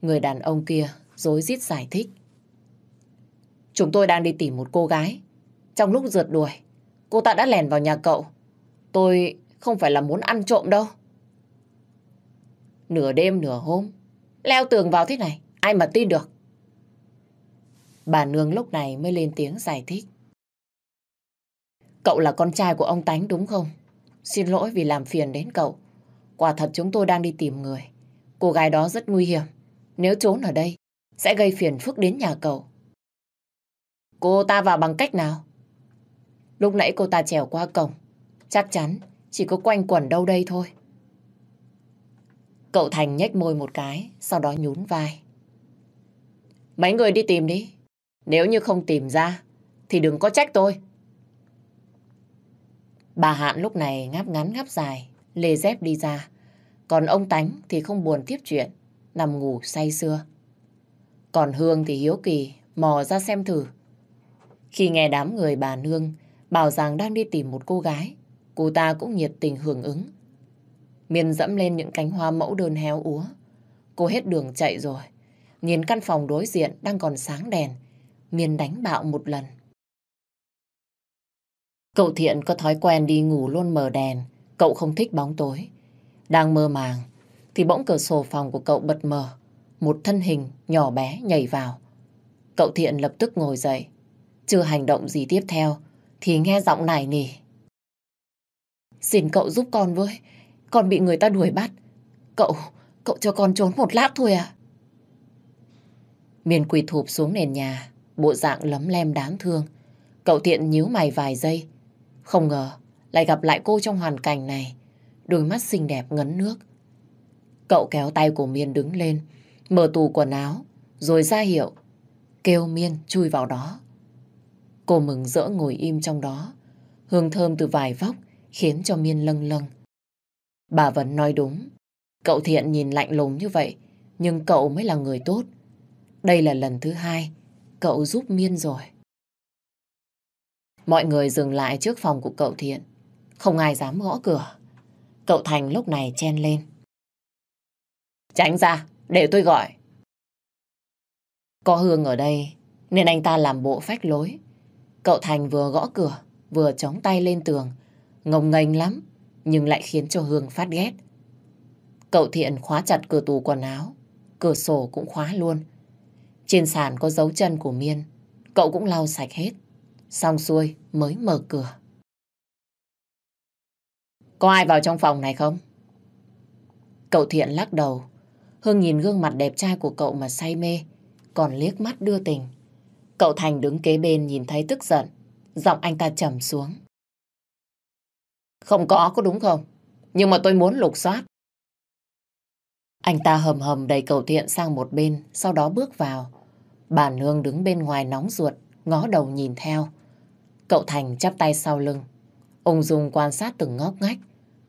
Người đàn ông kia dối rít giải thích. Chúng tôi đang đi tìm một cô gái. Trong lúc rượt đuổi, cô ta đã lèn vào nhà cậu. Tôi không phải là muốn ăn trộm đâu. Nửa đêm nửa hôm, leo tường vào thế này, ai mà tin được. Bà Nương lúc này mới lên tiếng giải thích. Cậu là con trai của ông Tánh đúng không? Xin lỗi vì làm phiền đến cậu. Quả thật chúng tôi đang đi tìm người. Cô gái đó rất nguy hiểm. Nếu trốn ở đây, sẽ gây phiền phức đến nhà cậu. Cô ta vào bằng cách nào? Lúc nãy cô ta trèo qua cổng. Chắc chắn chỉ có quanh quẩn đâu đây thôi. Cậu Thành nhếch môi một cái, sau đó nhún vai. Mấy người đi tìm đi. Nếu như không tìm ra, thì đừng có trách tôi. Bà Hạn lúc này ngáp ngắn ngáp dài, lê dép đi ra. Còn ông Tánh thì không buồn tiếp chuyện, nằm ngủ say sưa. Còn Hương thì hiếu kỳ, mò ra xem thử. Khi nghe đám người bà Nương bảo rằng đang đi tìm một cô gái, cô ta cũng nhiệt tình hưởng ứng. Miên dẫm lên những cánh hoa mẫu đơn héo úa. Cô hết đường chạy rồi. Nhìn căn phòng đối diện đang còn sáng đèn. Miên đánh bạo một lần. Cậu Thiện có thói quen đi ngủ luôn mờ đèn. Cậu không thích bóng tối. Đang mơ màng, thì bỗng cửa sổ phòng của cậu bật mờ. Một thân hình nhỏ bé nhảy vào. Cậu Thiện lập tức ngồi dậy. Chưa hành động gì tiếp theo, thì nghe giọng này nỉ. Xin cậu giúp con với, con bị người ta đuổi bắt. Cậu, cậu cho con trốn một lát thôi à? Miền quỳ thụp xuống nền nhà, bộ dạng lấm lem đáng thương. Cậu Thiện nhíu mày vài giây. Không ngờ, lại gặp lại cô trong hoàn cảnh này. Đôi mắt xinh đẹp ngấn nước. Cậu kéo tay của Miên đứng lên, mở tủ quần áo, rồi ra hiệu, kêu Miên chui vào đó. Cô mừng rỡ ngồi im trong đó. Hương thơm từ vài vóc khiến cho Miên lâng lâng. Bà vẫn nói đúng. Cậu Thiện nhìn lạnh lùng như vậy, nhưng cậu mới là người tốt. Đây là lần thứ hai cậu giúp Miên rồi. Mọi người dừng lại trước phòng của cậu Thiện. Không ai dám gõ cửa. Cậu Thành lúc này chen lên. Tránh ra, để tôi gọi. Có Hương ở đây, nên anh ta làm bộ phách lối. Cậu Thành vừa gõ cửa, vừa chống tay lên tường, ngông nghênh lắm, nhưng lại khiến cho Hương phát ghét. Cậu Thiện khóa chặt cửa tủ quần áo, cửa sổ cũng khóa luôn. Trên sàn có dấu chân của Miên, cậu cũng lau sạch hết. Xong xuôi mới mở cửa. Có ai vào trong phòng này không? Cậu Thiện lắc đầu. Hương nhìn gương mặt đẹp trai của cậu mà say mê, còn liếc mắt đưa tình. Cậu Thành đứng kế bên nhìn thấy tức giận, giọng anh ta trầm xuống. Không có, có đúng không? Nhưng mà tôi muốn lục soát. Anh ta hầm hầm đẩy cậu Thiện sang một bên, sau đó bước vào. Bà Nương đứng bên ngoài nóng ruột, ngó đầu nhìn theo. Cậu Thành chắp tay sau lưng. Ông Dung quan sát từng ngóc ngách,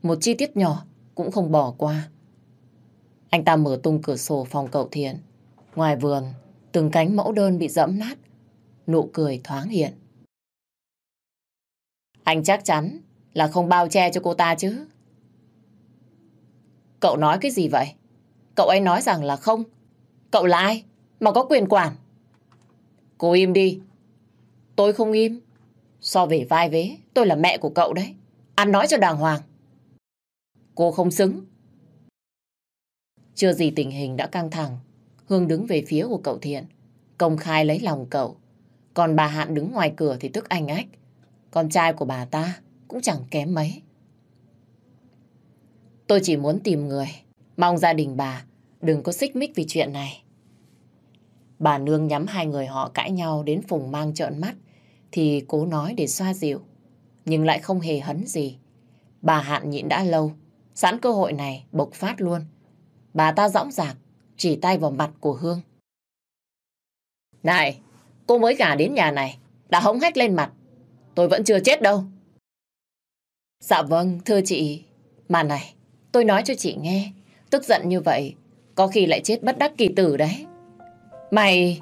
một chi tiết nhỏ cũng không bỏ qua. Anh ta mở tung cửa sổ phòng cậu Thiện. Ngoài vườn, từng cánh mẫu đơn bị dẫm nát, nụ cười thoáng hiện. Anh chắc chắn là không bao che cho cô ta chứ. Cậu nói cái gì vậy? Cậu ấy nói rằng là không. Cậu là ai mà có quyền quản? Cô im đi. Tôi không im. So về vai vế, tôi là mẹ của cậu đấy. Ăn nói cho đàng hoàng. Cô không xứng. Chưa gì tình hình đã căng thẳng. Hương đứng về phía của cậu Thiện. Công khai lấy lòng cậu. Còn bà Hạn đứng ngoài cửa thì tức anh ách. Con trai của bà ta cũng chẳng kém mấy. Tôi chỉ muốn tìm người. Mong gia đình bà đừng có xích mích vì chuyện này. Bà Nương nhắm hai người họ cãi nhau đến phùng mang trợn mắt thì cố nói để xoa dịu. Nhưng lại không hề hấn gì. Bà Hạn nhịn đã lâu. Sẵn cơ hội này bộc phát luôn. Bà ta dõng dạc chỉ tay vào mặt của Hương. Này, cô mới gả đến nhà này đã hống hách lên mặt. Tôi vẫn chưa chết đâu. Dạ vâng, thưa chị. Mà này, tôi nói cho chị nghe. Tức giận như vậy, có khi lại chết bất đắc kỳ tử đấy. Mày...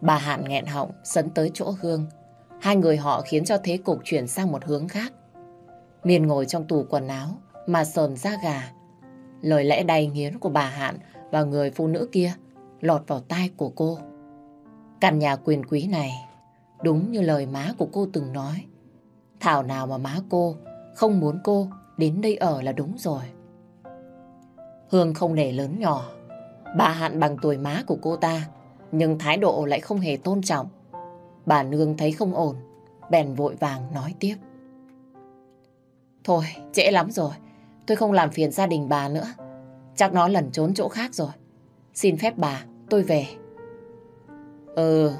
Bà Hạn nghẹn họng, sấn tới chỗ Hương. Hai người họ khiến cho thế cục chuyển sang một hướng khác. Miền ngồi trong tủ quần áo, mà sờn da gà. Lời lẽ đầy nghiến của bà Hạn và người phụ nữ kia lọt vào tai của cô. Căn nhà quyền quý này, đúng như lời má của cô từng nói. Thảo nào mà má cô không muốn cô đến đây ở là đúng rồi. Hương không để lớn nhỏ. Bà Hạn bằng tuổi má của cô ta, nhưng thái độ lại không hề tôn trọng. Bà Nương thấy không ổn, bèn vội vàng nói tiếp. Thôi, trễ lắm rồi. Tôi không làm phiền gia đình bà nữa. Chắc nó lẩn trốn chỗ khác rồi. Xin phép bà, tôi về. Ừ.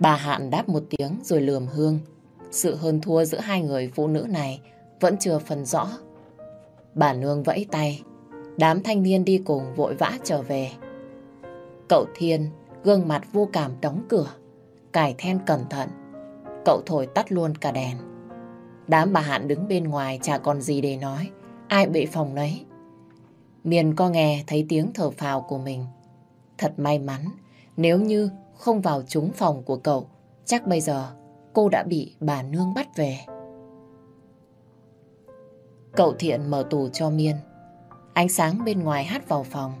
Bà Hạn đáp một tiếng rồi lườm Hương. Sự hơn thua giữa hai người phụ nữ này vẫn chưa phần rõ. Bà Nương vẫy tay. Đám thanh niên đi cùng vội vã trở về. Cậu Thiên gương mặt vô cảm đóng cửa. Cài then cẩn thận. Cậu thổi tắt luôn cả đèn. Đám bà Hạn đứng bên ngoài chả còn gì để nói. Ai bị phòng nấy. Miền có nghe thấy tiếng thở phào của mình. Thật may mắn, nếu như không vào trúng phòng của cậu, chắc bây giờ cô đã bị bà Nương bắt về. Cậu Thiện mở tủ cho Miên. Ánh sáng bên ngoài hắt vào phòng.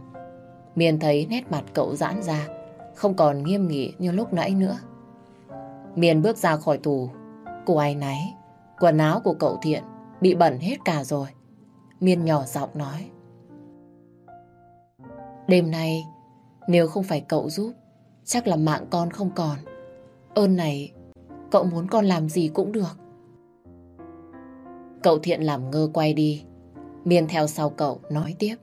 Miền thấy nét mặt cậu giãn ra, không còn nghiêm nghị như lúc nãy nữa. Miền bước ra khỏi tù. Cô ai nấy, quần áo của cậu Thiện bị bẩn hết cả rồi. Miên nhỏ giọng nói. Đêm nay, nếu không phải cậu giúp, chắc là mạng con không còn. Ơn này, cậu muốn con làm gì cũng được. Cậu Thiện làm ngơ quay đi. Miên theo sau cậu nói tiếp.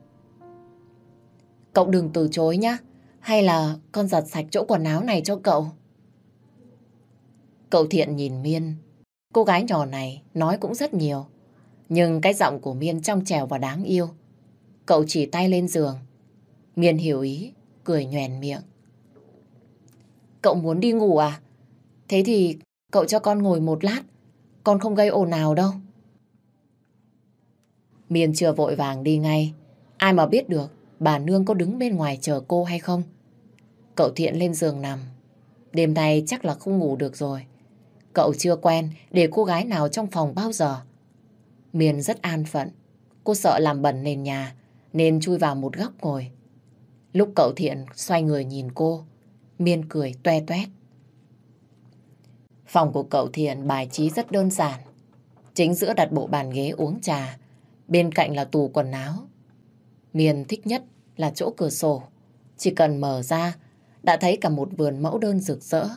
Cậu đừng từ chối nhá. Hay là con giặt sạch chỗ quần áo này cho cậu. Cậu Thiện nhìn Miên. Cô gái nhỏ này nói cũng rất nhiều. Nhưng cái giọng của Miên trong trèo và đáng yêu. Cậu chỉ tay lên giường. Miên hiểu ý, cười nhoèn miệng. Cậu muốn đi ngủ à? Thế thì cậu cho con ngồi một lát. Con không gây ồn nào đâu. Miên chưa vội vàng đi ngay. Ai mà biết được bà Nương có đứng bên ngoài chờ cô hay không? Cậu Thiện lên giường nằm. Đêm nay chắc là không ngủ được rồi. Cậu chưa quen để cô gái nào trong phòng bao giờ. Miên rất an phận. Cô sợ làm bẩn nền nhà nên chui vào một góc ngồi. Lúc cậu Thiện xoay người nhìn cô, Miên cười toe toét. Phòng của cậu Thiện bài trí rất đơn giản. Chính giữa đặt bộ bàn ghế uống trà, bên cạnh là tủ quần áo. Miền thích nhất là chỗ cửa sổ. Chỉ cần mở ra, đã thấy cả một vườn mẫu đơn rực rỡ.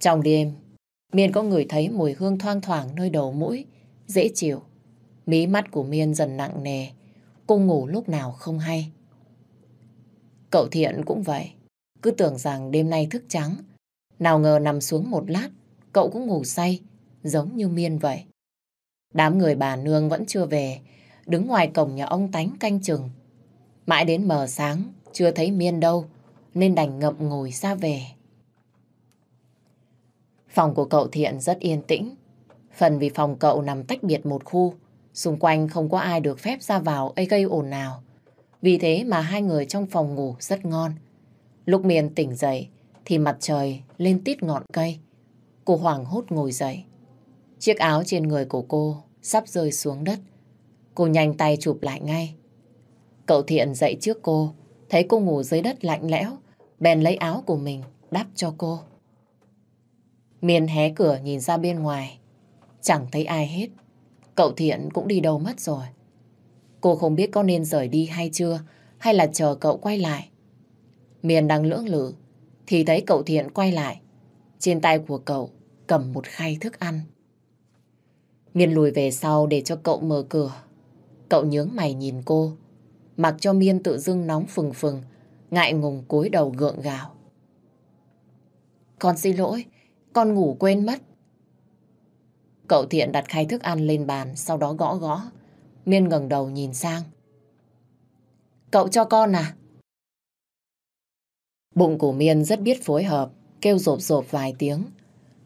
Trong đêm, Miên có người thấy mùi hương thoang thoảng nơi đầu mũi, dễ chịu. Mí mắt của Miên dần nặng nề, cô ngủ lúc nào không hay. Cậu Thiện cũng vậy, cứ tưởng rằng đêm nay thức trắng. Nào ngờ nằm xuống một lát, cậu cũng ngủ say, giống như Miên vậy. Đám người bà Nương vẫn chưa về, đứng ngoài cổng nhà ông Tánh canh chừng. Mãi đến mờ sáng, chưa thấy Miên đâu, nên đành ngậm ngồi ra về. Phòng của cậu Thiện rất yên tĩnh. Phần vì phòng cậu nằm tách biệt một khu, xung quanh không có ai được phép ra vào ấy gây ồn nào. Vì thế mà hai người trong phòng ngủ rất ngon. Lúc Miên tỉnh dậy thì mặt trời lên tít ngọn cây. Cô hoảng hốt ngồi dậy. Chiếc áo trên người của cô sắp rơi xuống đất. Cô nhanh tay chụp lại ngay. Cậu Thiện dậy trước cô, thấy cô ngủ dưới đất lạnh lẽo, bèn lấy áo của mình đắp cho cô. Miên hé cửa nhìn ra bên ngoài. Chẳng thấy ai hết. Cậu Thiện cũng đi đâu mất rồi. Cô không biết có nên rời đi hay chưa, hay là chờ cậu quay lại. Miên đang lưỡng lự, thì thấy cậu Thiện quay lại. Trên tay của cậu cầm một khay thức ăn. Miên lùi về sau để cho cậu mở cửa. Cậu nhướng mày nhìn cô, mặc cho Miên tự dưng nóng phừng phừng, ngại ngùng cúi đầu gượng gạo. Con xin lỗi, con ngủ quên mất. Cậu Thiện đặt khay thức ăn lên bàn, sau đó gõ gõ. Miên ngẩng đầu nhìn sang. Cậu cho con à? Bụng của Miên rất biết phối hợp, kêu rộp rộp vài tiếng.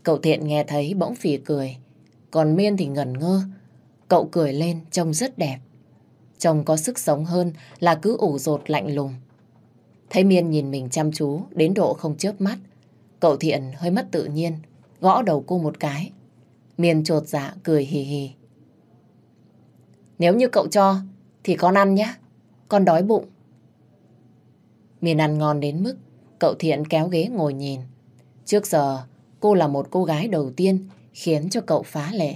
Cậu Thiện nghe thấy bỗng phì cười, còn Miên thì ngẩn ngơ. Cậu cười lên trông rất đẹp. Trông có sức sống hơn là cứ ủ rột lạnh lùng. Thấy Miên nhìn mình chăm chú đến độ không chớp mắt. Cậu Thiện hơi mất tự nhiên, gõ đầu cô một cái. Miên trột dạ cười hì hì. Nếu như cậu cho, thì con ăn nhé. Con đói bụng. Miên ăn ngon đến mức cậu Thiện kéo ghế ngồi nhìn. Trước giờ, cô là một cô gái đầu tiên khiến cho cậu phá lệ.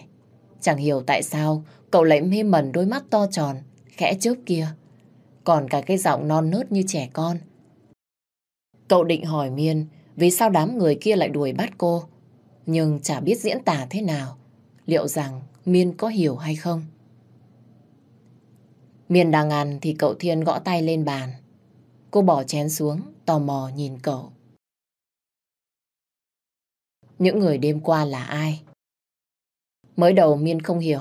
Chẳng hiểu tại sao cậu lại mê mẩn đôi mắt to tròn, khẽ chớp kia. Còn cả cái giọng non nớt như trẻ con. Cậu định hỏi Miên vì sao đám người kia lại đuổi bắt cô. Nhưng chả biết diễn tả thế nào. Liệu rằng Miên có hiểu hay không? Miên đang ăn thì cậu Thiên gõ tay lên bàn. Cô bỏ chén xuống, tò mò nhìn cậu. Những người đêm qua là ai? Mới đầu Miên không hiểu,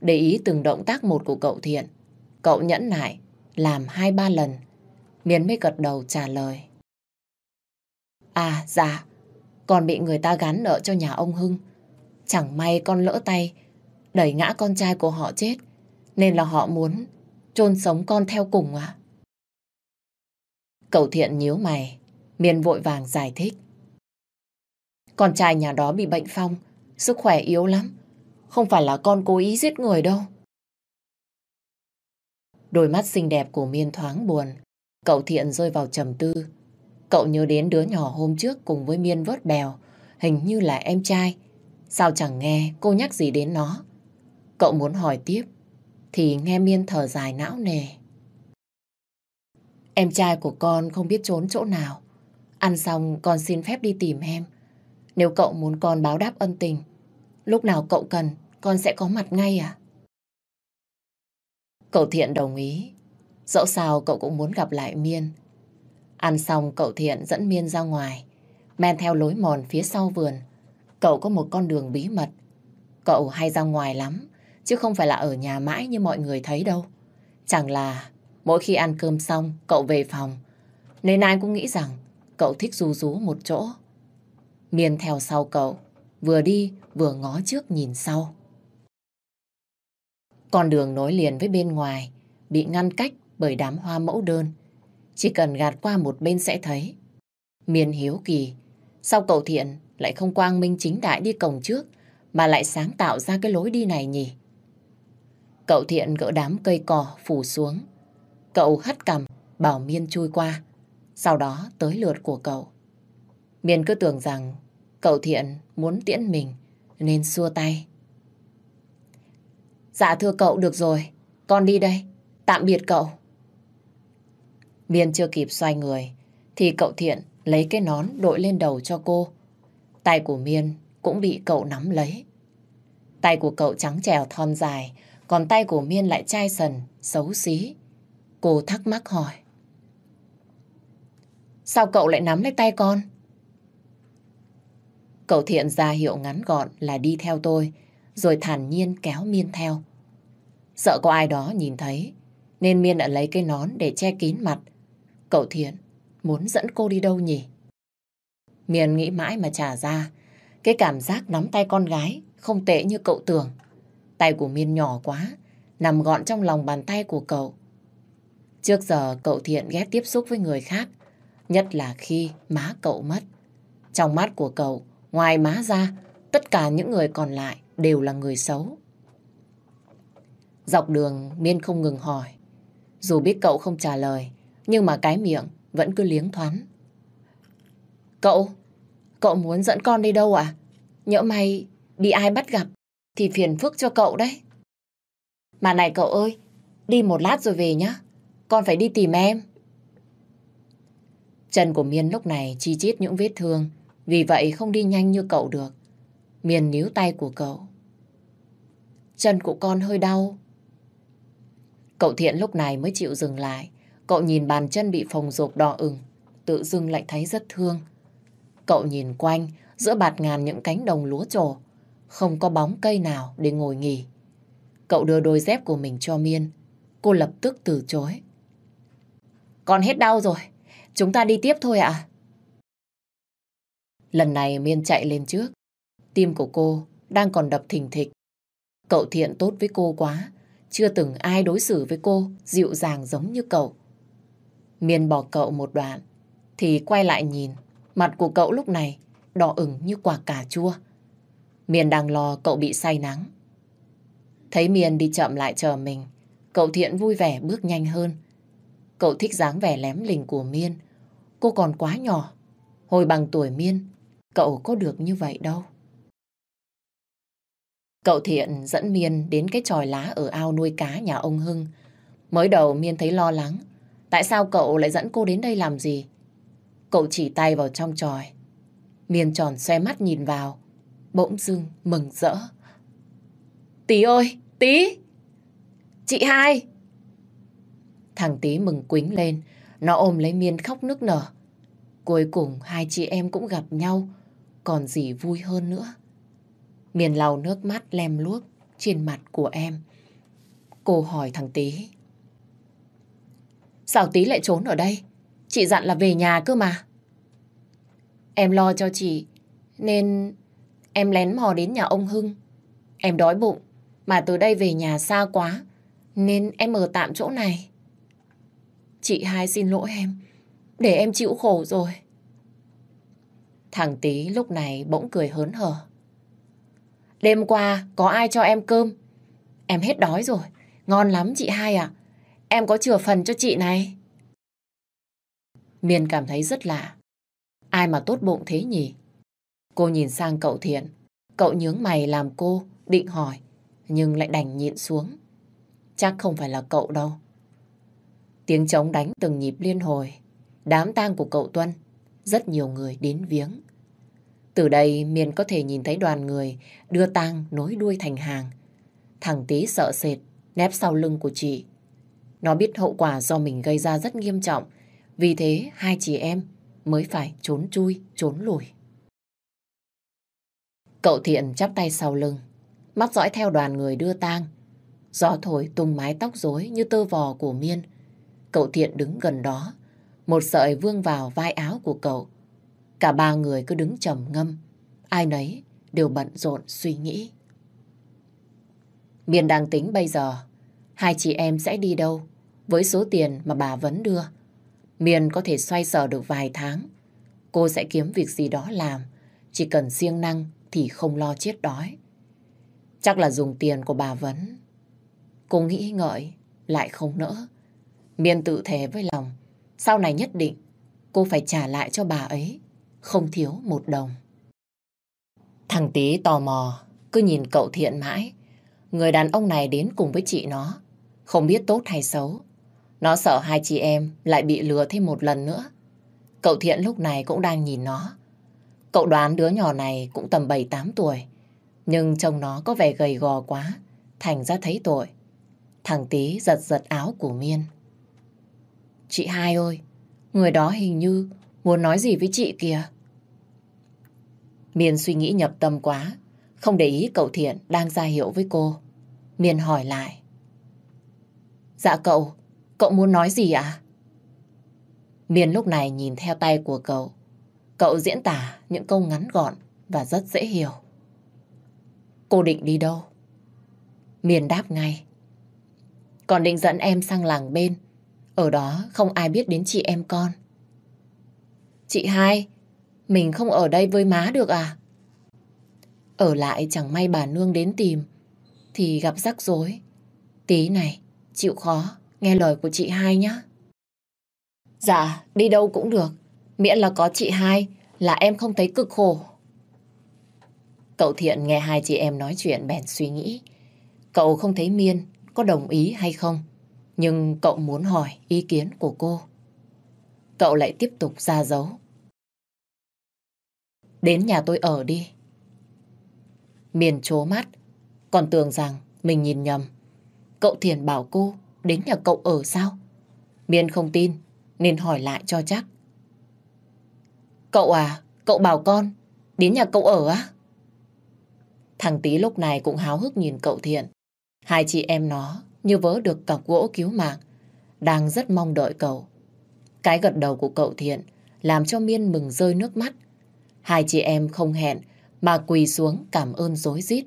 để ý từng động tác một của cậu Thiện. Cậu nhẫn nại, làm hai ba lần. Miên mới gật đầu trả lời. À, dạ, con bị người ta gắn nợ cho nhà ông Hưng. Chẳng may con lỡ tay, đẩy ngã con trai của họ chết, nên là họ muốn chôn sống con theo cùng à? Cậu thiện nhíu mày, Miên vội vàng giải thích. Con trai nhà đó bị bệnh phong, sức khỏe yếu lắm. Không phải là con cố ý giết người đâu. Đôi mắt xinh đẹp của Miên thoáng buồn. Cậu thiện rơi vào trầm tư. Cậu nhớ đến đứa nhỏ hôm trước cùng với Miên vớt bèo. Hình như là em trai. Sao chẳng nghe cô nhắc gì đến nó. Cậu muốn hỏi tiếp thì nghe Miên thở dài não nề. Em trai của con không biết trốn chỗ nào. Ăn xong con xin phép đi tìm em. Nếu cậu muốn con báo đáp ân tình, lúc nào cậu cần, con sẽ có mặt ngay à? Cậu Thiện đồng ý. Dẫu sao cậu cũng muốn gặp lại Miên. Ăn xong cậu Thiện dẫn Miên ra ngoài, men theo lối mòn phía sau vườn. Cậu có một con đường bí mật. Cậu hay ra ngoài lắm, chứ không phải là ở nhà mãi như mọi người thấy đâu. Chẳng là mỗi khi ăn cơm xong, cậu về phòng, nên ai cũng nghĩ rằng cậu thích ru rú một chỗ. Miên theo sau cậu, vừa đi vừa ngó trước nhìn sau. Con đường nối liền với bên ngoài, bị ngăn cách bởi đám hoa mẫu đơn. Chỉ cần gạt qua một bên sẽ thấy. Miên hiếu kỳ, sao cậu thiện lại không quang minh chính đại đi cổng trước, mà lại sáng tạo ra cái lối đi này nhỉ? Cậu thiện gỡ đám cây cỏ phủ xuống. Cậu hất cằm, bảo Miên chui qua. Sau đó tới lượt của cậu. Miên cứ tưởng rằng Cậu Thiện muốn tiễn mình nên xua tay. Dạ thưa cậu được rồi, con đi đây. Tạm biệt cậu. Miên chưa kịp xoay người thì cậu Thiện lấy cái nón đội lên đầu cho cô. Tay của Miên cũng bị cậu nắm lấy. Tay của cậu trắng trèo thon dài, còn tay của Miên lại chai sần, xấu xí. Cô thắc mắc hỏi. Sao cậu lại nắm lấy tay con? Cậu thiện ra hiệu ngắn gọn là đi theo tôi, rồi thản nhiên kéo Miên theo. Sợ có ai đó nhìn thấy, nên Miên đã lấy cái nón để che kín mặt. Cậu thiện muốn dẫn cô đi đâu nhỉ? Miên nghĩ mãi mà trả ra, cái cảm giác nắm tay con gái không tệ như cậu tưởng. Tay của Miên nhỏ quá, nằm gọn trong lòng bàn tay của cậu. Trước giờ cậu thiện ghét tiếp xúc với người khác, nhất là khi má cậu mất. Trong mắt của cậu, ngoài má ra, tất cả những người còn lại đều là người xấu. Dọc đường Miên không ngừng hỏi. Dù biết cậu không trả lời, nhưng mà cái miệng vẫn cứ liếng thoáng. Cậu, cậu muốn dẫn con đi đâu à? Nhỡ may bị ai bắt gặp thì phiền phức cho cậu đấy. Mà này cậu ơi, đi một lát rồi về nhá. Con phải đi tìm em. Chân của Miên lúc này chi chít những vết thương, vì vậy không đi nhanh như cậu được. Miên níu tay của cậu. Chân của con hơi đau. Cậu Thiện lúc này mới chịu dừng lại. Cậu nhìn bàn chân bị phồng rộp đỏ ửng, tự dưng lại thấy rất thương. Cậu nhìn quanh, giữa bạt ngàn những cánh đồng lúa trổ, không có bóng cây nào để ngồi nghỉ. Cậu đưa đôi dép của mình cho Miên. Cô lập tức từ chối. Con hết đau rồi, chúng ta đi tiếp thôi ạ. Lần này Miên chạy lên trước. Tim của cô đang còn đập thình thịch. Cậu thiện tốt với cô quá. Chưa từng ai đối xử với cô dịu dàng giống như cậu. Miên bỏ cậu một đoạn, thì quay lại nhìn. Mặt của cậu lúc này đỏ ửng như quả cà chua. Miên đang lo cậu bị say nắng. Thấy Miên đi chậm lại chờ mình, cậu thiện vui vẻ bước nhanh hơn. Cậu thích dáng vẻ lém lình của Miên. Cô còn quá nhỏ. Hồi bằng tuổi Miên, cậu có được như vậy đâu. Cậu thiện dẫn Miên đến cái tròi lá ở ao nuôi cá nhà ông Hưng. Mới đầu Miên thấy lo lắng. Tại sao cậu lại dẫn cô đến đây làm gì? Cậu chỉ tay vào trong tròi. Miên tròn xoe mắt nhìn vào. Bỗng dưng mừng rỡ. Tí ơi, Tí! Chị hai! Thằng Tí mừng quính lên. Nó ôm lấy Miên khóc nức nở. Cuối cùng hai chị em cũng gặp nhau. Còn gì vui hơn nữa. Miền lau nước mắt lem luốc trên mặt của em. Cô hỏi thằng Tí. Sao Tí lại trốn ở đây? Chị dặn là về nhà cơ mà. Em lo cho chị, nên em lén mò đến nhà ông Hưng. Em đói bụng, mà từ đây về nhà xa quá, nên em ở tạm chỗ này. Chị hai xin lỗi em, để em chịu khổ rồi. Thằng Tý lúc này bỗng cười hớn hở. Đêm qua có ai cho em cơm? Em hết đói rồi. Ngon lắm chị hai ạ. Em có chừa phần cho chị này. Miên cảm thấy rất lạ. Ai mà tốt bụng thế nhỉ? Cô nhìn sang cậu Thiện. Cậu nhướng mày làm cô, định hỏi, nhưng lại đành nhịn xuống. Chắc không phải là cậu đâu. Tiếng trống đánh từng nhịp liên hồi. Đám tang của cậu Tuân. Rất nhiều người đến viếng. Từ đây Miền có thể nhìn thấy đoàn người đưa tang nối đuôi thành hàng. Thằng tí sợ sệt, nép sau lưng của chị. Nó biết hậu quả do mình gây ra rất nghiêm trọng, vì thế hai chị em mới phải trốn chui, trốn lùi. Cậu Thiện chắp tay sau lưng, mắt dõi theo đoàn người đưa tang. Gió thổi tung mái tóc rối như tơ vò của Miên. Cậu Thiện đứng gần đó, một sợi vương vào vai áo của cậu. Cả ba người cứ đứng trầm ngâm, ai nấy đều bận rộn suy nghĩ. Miền đang tính bây giờ, hai chị em sẽ đi đâu với số tiền mà bà vẫn đưa. Miền có thể xoay sở được vài tháng. Cô sẽ kiếm việc gì đó làm, chỉ cần siêng năng thì không lo chết đói. Chắc là dùng tiền của bà Vấn. Cô nghĩ ngợi, lại không nỡ. Miên tự thề với lòng, sau này nhất định cô phải trả lại cho bà ấy, không thiếu một đồng. Thằng tí tò mò, cứ nhìn cậu thiện mãi. Người đàn ông này đến cùng với chị nó, không biết tốt hay xấu. Nó sợ hai chị em lại bị lừa thêm một lần nữa. Cậu thiện lúc này cũng đang nhìn nó. Cậu đoán đứa nhỏ này cũng tầm 7-8 tuổi. Nhưng trông nó có vẻ gầy gò quá, thành ra thấy tội. Thằng tí giật giật áo của Miên. Chị hai ơi, người đó hình như muốn nói gì với chị kìa. Miên suy nghĩ nhập tâm quá, không để ý cậu Thiện đang ra hiệu với cô. Miên hỏi lại. Dạ cậu, cậu muốn nói gì ạ? Miên lúc này nhìn theo tay của cậu. Cậu diễn tả những câu ngắn gọn và rất dễ hiểu. Cô định đi đâu? Miên đáp ngay. Còn định dẫn em sang làng bên. Ở đó không ai biết đến chị em con. Chị hai, mình không ở đây với má được à? Ở lại chẳng may bà nương đến tìm, thì gặp rắc rối. Tí này, chịu khó, nghe lời của chị hai nhé. Dạ, đi đâu cũng được. Miễn là có chị hai, là em không thấy cực khổ. Cậu Thiện nghe hai chị em nói chuyện bèn suy nghĩ. Cậu không thấy Miên có đồng ý hay không, nhưng cậu muốn hỏi ý kiến của cô. Cậu lại tiếp tục ra dấu. Đến nhà tôi ở đi. Miền chố mắt, còn tưởng rằng mình nhìn nhầm. Cậu Thiền bảo cô đến nhà cậu ở sao? Miên không tin, nên hỏi lại cho chắc. Cậu à, cậu bảo con, đến nhà cậu ở á? Thằng tí lúc này cũng háo hức nhìn cậu Thiện. Hai chị em nó như vỡ được cọc gỗ cứu mạng, đang rất mong đợi cậu. Cái gật đầu của cậu Thiện làm cho Miên mừng rơi nước mắt. Hai chị em không hẹn mà quỳ xuống cảm ơn dối rít.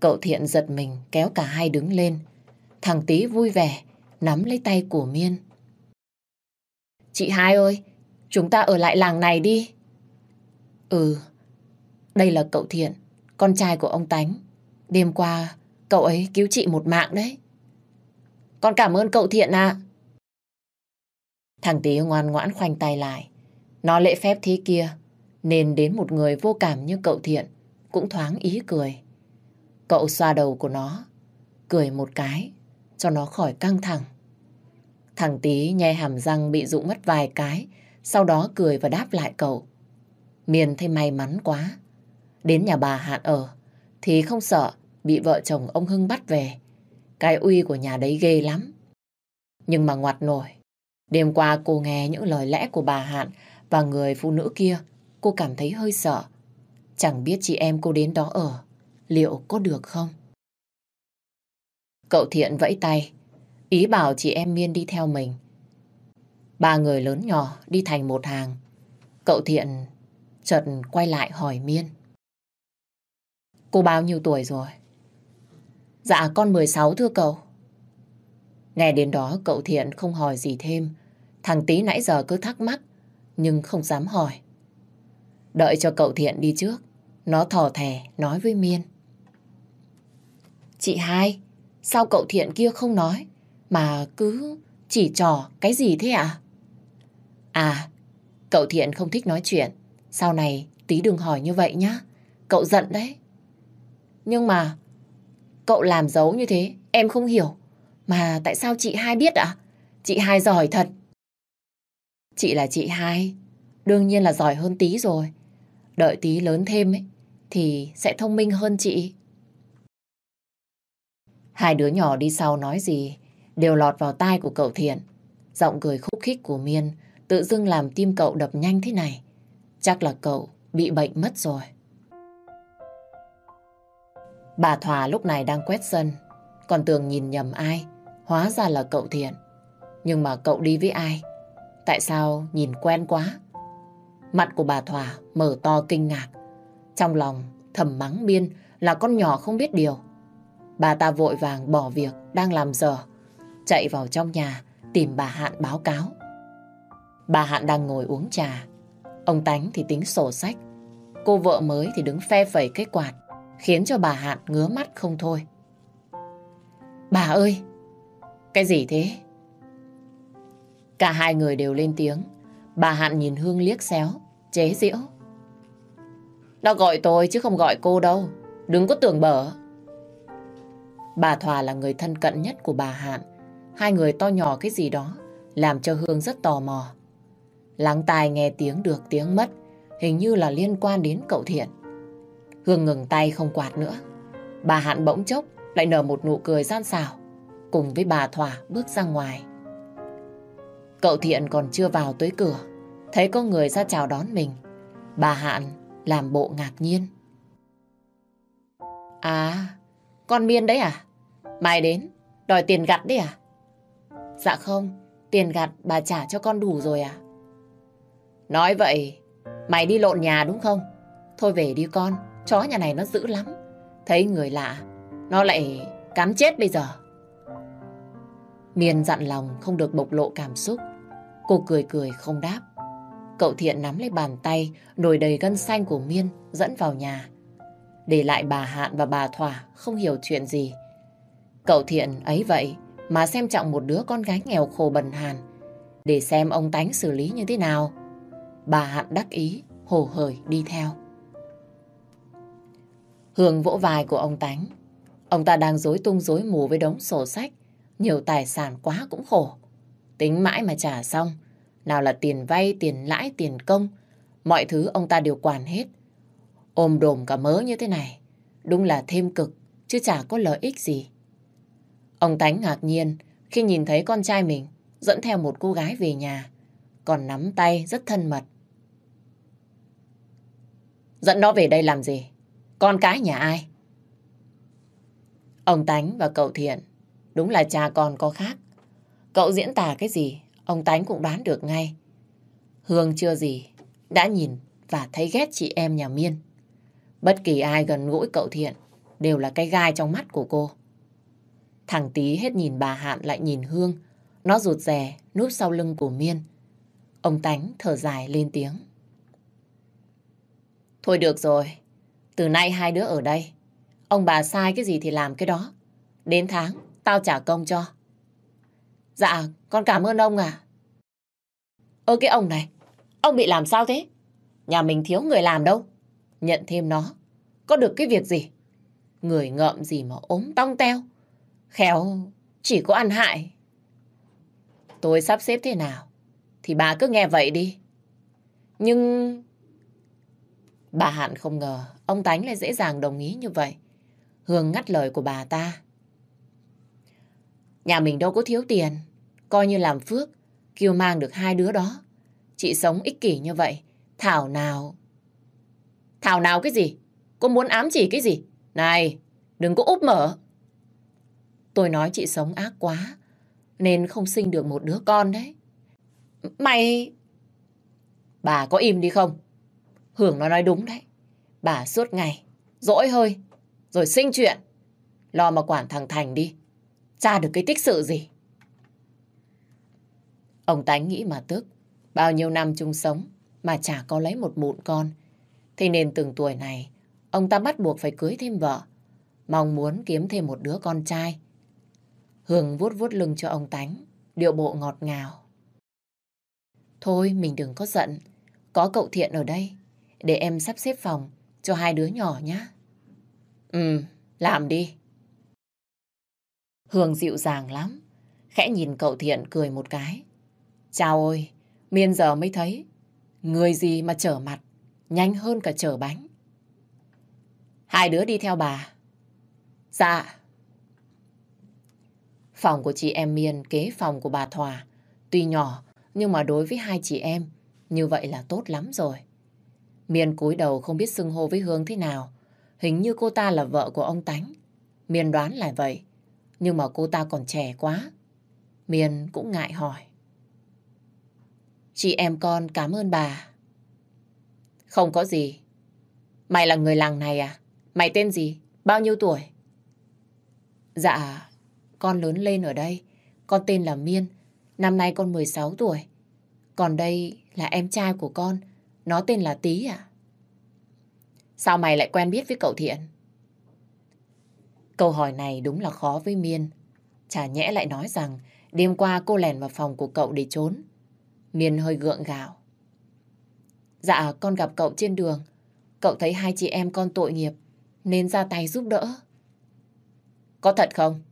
Cậu Thiện giật mình kéo cả hai đứng lên. Thằng Tý vui vẻ nắm lấy tay của Miên. Chị hai ơi, chúng ta ở lại làng này đi. Ừ, đây là cậu Thiện, con trai của ông Tánh. Đêm qua, cậu ấy cứu chị một mạng đấy. Con cảm ơn cậu Thiện ạ. Thằng Tý ngoan ngoãn khoanh tay lại. Nó lễ phép thế kia, nên đến một người vô cảm như cậu Thiện cũng thoáng ý cười. Cậu xoa đầu của nó, cười một cái cho nó khỏi căng thẳng. Thằng tí nhe hàm răng bị rụng mất vài cái, sau đó cười và đáp lại cậu. Miền thấy may mắn quá. Đến nhà bà Hạn ở, thì không sợ bị vợ chồng ông Hưng bắt về. Cái uy của nhà đấy ghê lắm. Nhưng mà ngoặt nổi. Đêm qua cô nghe những lời lẽ của bà Hạn và người phụ nữ kia, cô cảm thấy hơi sợ. Chẳng biết chị em cô đến đó ở, liệu có được không? Cậu Thiện vẫy tay, ý bảo chị em Miên đi theo mình. Ba người lớn nhỏ đi thành một hàng. Cậu Thiện chợt quay lại hỏi Miên. Cô bao nhiêu tuổi rồi? Dạ con 16 thưa cậu. Nghe đến đó cậu Thiện không hỏi gì thêm. Thằng tí nãy giờ cứ thắc mắc nhưng không dám hỏi. Đợi cho cậu Thiện đi trước, nó thò thè nói với Miên. Chị hai, sao cậu Thiện kia không nói, mà cứ chỉ trò cái gì thế ạ? À? à, cậu Thiện không thích nói chuyện, sau này tí đừng hỏi như vậy nhá, cậu giận đấy. Nhưng mà, cậu làm giấu như thế, em không hiểu. Mà tại sao chị hai biết ạ? Chị hai giỏi thật. Chị là chị hai, đương nhiên là giỏi hơn tí rồi. Đợi tí lớn thêm ấy, thì sẽ thông minh hơn chị. Hai đứa nhỏ đi sau nói gì đều lọt vào tai của cậu Thiện. Giọng cười khúc khích của Miên tự dưng làm tim cậu đập nhanh thế này. Chắc là cậu bị bệnh mất rồi. Bà Thòa lúc này đang quét sân, còn tưởng nhìn nhầm ai, hóa ra là cậu Thiện. Nhưng mà cậu đi với ai? Tại sao nhìn quen quá? Mặt của bà Thòa mở to kinh ngạc. Trong lòng thầm mắng biên là con nhỏ không biết điều. Bà ta vội vàng bỏ việc đang làm giờ, chạy vào trong nhà tìm bà Hạn báo cáo. Bà Hạn đang ngồi uống trà. Ông Tánh thì tính sổ sách. Cô vợ mới thì đứng phe phẩy cái quạt, khiến cho bà Hạn ngứa mắt không thôi. Bà ơi! Cái gì thế? Cả hai người đều lên tiếng. Bà Hạn nhìn Hương liếc xéo, chế giễu. Nó gọi tôi chứ không gọi cô đâu. Đừng có tưởng bở. Bà Thòa là người thân cận nhất của bà Hạn. Hai người to nhỏ cái gì đó làm cho Hương rất tò mò. Lắng tai nghe tiếng được tiếng mất hình như là liên quan đến cậu Thiện. Hương ngừng tay không quạt nữa. Bà Hạn bỗng chốc lại nở một nụ cười gian xảo cùng với bà Thỏa bước ra ngoài. Cậu Thiện còn chưa vào tới cửa thấy có người ra chào đón mình. Bà Hạn làm bộ ngạc nhiên. À, con Miên đấy à? Mai đến, đòi tiền gặt đấy à? Dạ không, tiền gặt bà trả cho con đủ rồi à? Nói vậy, mày đi lộn nhà đúng không? Thôi về đi con, chó nhà này nó dữ lắm. Thấy người lạ, nó lại cắn chết bây giờ. Miên dặn lòng không được bộc lộ cảm xúc. Cô cười cười không đáp. Cậu Thiện nắm lấy bàn tay, nổi đầy gân xanh của Miên, dẫn vào nhà. Để lại bà Hạn và bà Thỏa không hiểu chuyện gì. Cậu Thiện ấy vậy mà xem trọng một đứa con gái nghèo khổ bần hàn. Để xem ông Tánh xử lý như thế nào. Bà Hạn đắc ý, hồ hởi đi theo. Hương vỗ vai của ông Tánh. Ông ta đang dối tung dối mù với đống sổ sách. Nhiều tài sản quá cũng khổ. Tính mãi mà trả xong. Nào là tiền vay, tiền lãi, tiền công. Mọi thứ ông ta đều quản hết. Ôm đồm cả mớ như thế này. Đúng là thêm cực, chứ chả có lợi ích gì. Ông Tánh ngạc nhiên khi nhìn thấy con trai mình dẫn theo một cô gái về nhà. Còn nắm tay rất thân mật. Dẫn nó về đây làm gì? Con cái nhà ai? Ông Tánh và cậu Thiện đúng là cha con có khác. Cậu diễn tả cái gì, ông Tánh cũng đoán được ngay. Hương chưa gì, đã nhìn và thấy ghét chị em nhà Miên. Bất kỳ ai gần gũi cậu Thiện đều là cái gai trong mắt của cô. Thằng tí hết nhìn bà Hạn lại nhìn Hương. Nó rụt rè, núp sau lưng của Miên. Ông Tánh thở dài lên tiếng. Thôi được rồi, từ nay hai đứa ở đây. Ông bà sai cái gì thì làm cái đó. Đến tháng, tao trả công cho. Dạ, con cảm ơn ông à. Ơ cái ông này, ông bị làm sao thế? Nhà mình thiếu người làm đâu. Nhận thêm nó, có được cái việc gì? Người ngợm gì mà ốm tong teo. Khéo, chỉ có ăn hại. Tôi sắp xếp thế nào, thì bà cứ nghe vậy đi. Nhưng... Bà Hạn không ngờ ông Tánh lại dễ dàng đồng ý như vậy. Hương ngắt lời của bà ta. Nhà mình đâu có thiếu tiền. Coi như làm phước, kêu mang được hai đứa đó. Chị sống ích kỷ như vậy, thảo nào... Thảo nào cái gì? Cô muốn ám chỉ cái gì? Này, đừng có úp mở. Tôi nói chị sống ác quá, nên không sinh được một đứa con đấy. Mày... Bà có im đi không? Hưởng nó nói đúng đấy. Bà suốt ngày, dỗi hơi, rồi sinh chuyện. Lo mà quản thằng Thành đi. Cha được cái tích sự gì. Ông Tánh nghĩ mà tức. Bao nhiêu năm chung sống mà chả có lấy một mụn con. Thế nên từng tuổi này, ông ta bắt buộc phải cưới thêm vợ. Mong muốn kiếm thêm một đứa con trai Hương vuốt vuốt lưng cho ông Tánh, điệu bộ ngọt ngào. Thôi mình đừng có giận, có cậu Thiện ở đây, để em sắp xếp phòng cho hai đứa nhỏ nhé. Ừ, làm đi. Hương dịu dàng lắm, khẽ nhìn cậu Thiện cười một cái. Chào ôi, miên giờ mới thấy, người gì mà trở mặt, nhanh hơn cả chở bánh. Hai đứa đi theo bà. Dạ. Phòng của chị em Miên kế phòng của bà Thòa. Tuy nhỏ, nhưng mà đối với hai chị em, như vậy là tốt lắm rồi. Miên cúi đầu không biết xưng hô với Hương thế nào. Hình như cô ta là vợ của ông Tánh. Miên đoán là vậy. Nhưng mà cô ta còn trẻ quá. Miên cũng ngại hỏi. Chị em con cảm ơn bà. Không có gì. Mày là người làng này à? Mày tên gì? Bao nhiêu tuổi? Dạ, con lớn lên ở đây. Con tên là Miên. Năm nay con 16 tuổi. Còn đây là em trai của con. Nó tên là Tý à? Sao mày lại quen biết với cậu Thiện? Câu hỏi này đúng là khó với Miên. Chả nhẽ lại nói rằng đêm qua cô lèn vào phòng của cậu để trốn. Miên hơi gượng gạo. Dạ, con gặp cậu trên đường. Cậu thấy hai chị em con tội nghiệp nên ra tay giúp đỡ. Có thật không?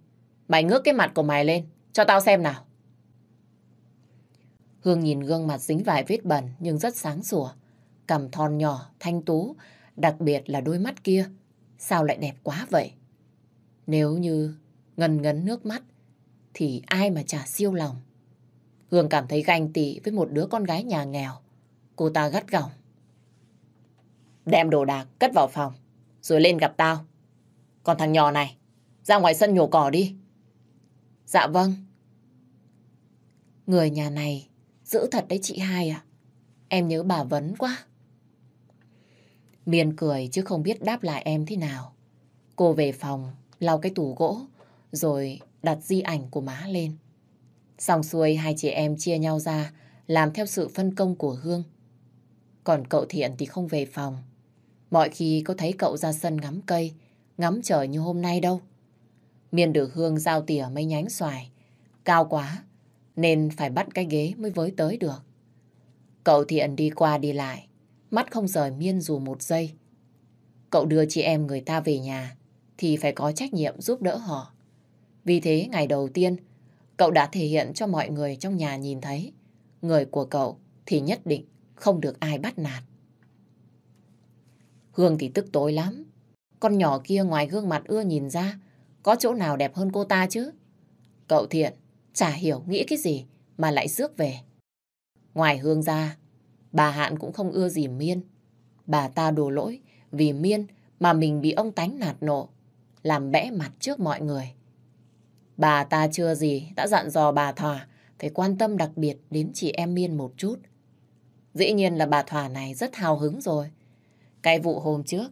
Mày ngước cái mặt của mày lên, cho tao xem nào. Hương nhìn gương mặt dính vài vết bẩn nhưng rất sáng sủa. Cằm thon nhỏ, thanh tú, đặc biệt là đôi mắt kia. Sao lại đẹp quá vậy? Nếu như ngần ngấn nước mắt thì ai mà chả siêu lòng. Hương cảm thấy ganh tị với một đứa con gái nhà nghèo. Cô ta gắt gỏng. Đem đồ đạc cất vào phòng, rồi lên gặp tao. Còn thằng nhỏ này, ra ngoài sân nhổ cỏ đi. Dạ vâng. Người nhà này giữ thật đấy chị hai à. Em nhớ bà Vấn quá. Miên cười chứ không biết đáp lại em thế nào. Cô về phòng, lau cái tủ gỗ, rồi đặt di ảnh của má lên. Xong xuôi hai chị em chia nhau ra làm theo sự phân công của Hương. Còn cậu Thiện thì không về phòng. Mọi khi có thấy cậu ra sân ngắm cây, ngắm trời như hôm nay đâu. Miên được Hương giao tỉa mấy nhánh xoài. Cao quá, nên phải bắt cái ghế mới với tới được. Cậu Thiện đi qua đi lại, mắt không rời Miên dù một giây. Cậu đưa chị em người ta về nhà, thì phải có trách nhiệm giúp đỡ họ. Vì thế ngày đầu tiên, cậu đã thể hiện cho mọi người trong nhà nhìn thấy người của cậu thì nhất định không được ai bắt nạt. Hương thì tức tối lắm. Con nhỏ kia ngoài gương mặt ưa nhìn ra, có chỗ nào đẹp hơn cô ta chứ? Cậu thiện, chả hiểu nghĩ cái gì mà lại rước về. Ngoài Hương ra, bà Hạn cũng không ưa gì Miên. Bà ta đổ lỗi vì Miên mà mình bị ông Tánh nạt nộ, làm bẽ mặt trước mọi người. Bà ta chưa gì đã dặn dò bà Thỏa phải quan tâm đặc biệt đến chị em Miên một chút. Dĩ nhiên là bà Thỏa này rất hào hứng rồi. Cái vụ hôm trước,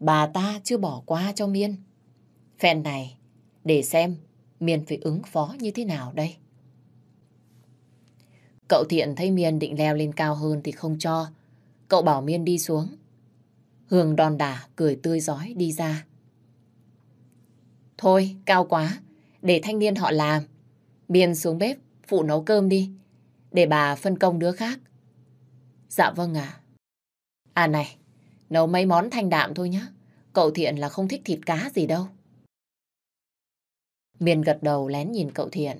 bà ta chưa bỏ qua cho Miên. Phen này, để xem Miên phải ứng phó như thế nào đây. Cậu Thiện thấy Miên định leo lên cao hơn thì không cho. Cậu bảo Miên đi xuống. Hương đòn đả, cười tươi giói đi ra. Thôi, cao quá, để thanh niên họ làm. Miên xuống bếp, phụ nấu cơm đi, để bà phân công đứa khác. Dạ vâng ạ. À. này, nấu mấy món thanh đạm thôi nhé. Cậu Thiện là không thích thịt cá gì đâu. Miên gật đầu lén nhìn cậu Thiện.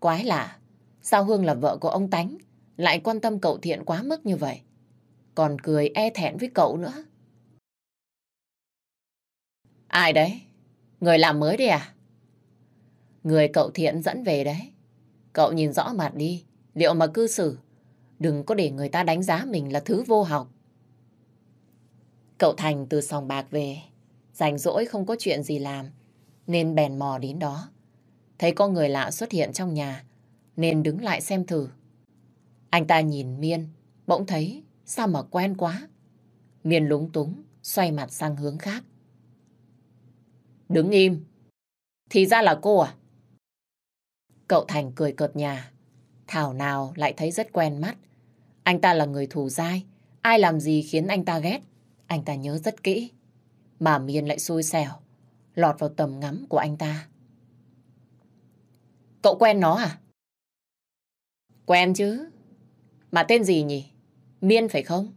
Quái lạ, sao Hương là vợ của ông Tánh lại quan tâm cậu Thiện quá mức như vậy? Còn cười e thẹn với cậu nữa. Ai đấy? Người làm mới đấy à? Người cậu Thiện dẫn về đấy. Cậu nhìn rõ mặt đi, liệu mà cư xử. Đừng có để người ta đánh giá mình là thứ vô học. Cậu Thành từ sòng bạc về, rảnh rỗi không có chuyện gì làm, nên bèn mò đến đó. Thấy có người lạ xuất hiện trong nhà, nên đứng lại xem thử. Anh ta nhìn Miên, bỗng thấy sao mà quen quá. Miên lúng túng, xoay mặt sang hướng khác. Đứng im. Thì ra là cô à? Cậu Thành cười cợt nhà. Thảo nào lại thấy rất quen mắt. Anh ta là người thù dai. Ai làm gì khiến anh ta ghét. Anh ta nhớ rất kỹ. Mà Miên lại xui xẻo. Lọt vào tầm ngắm của anh ta. Cậu quen nó à? Quen chứ. Mà tên gì nhỉ? Miên phải không?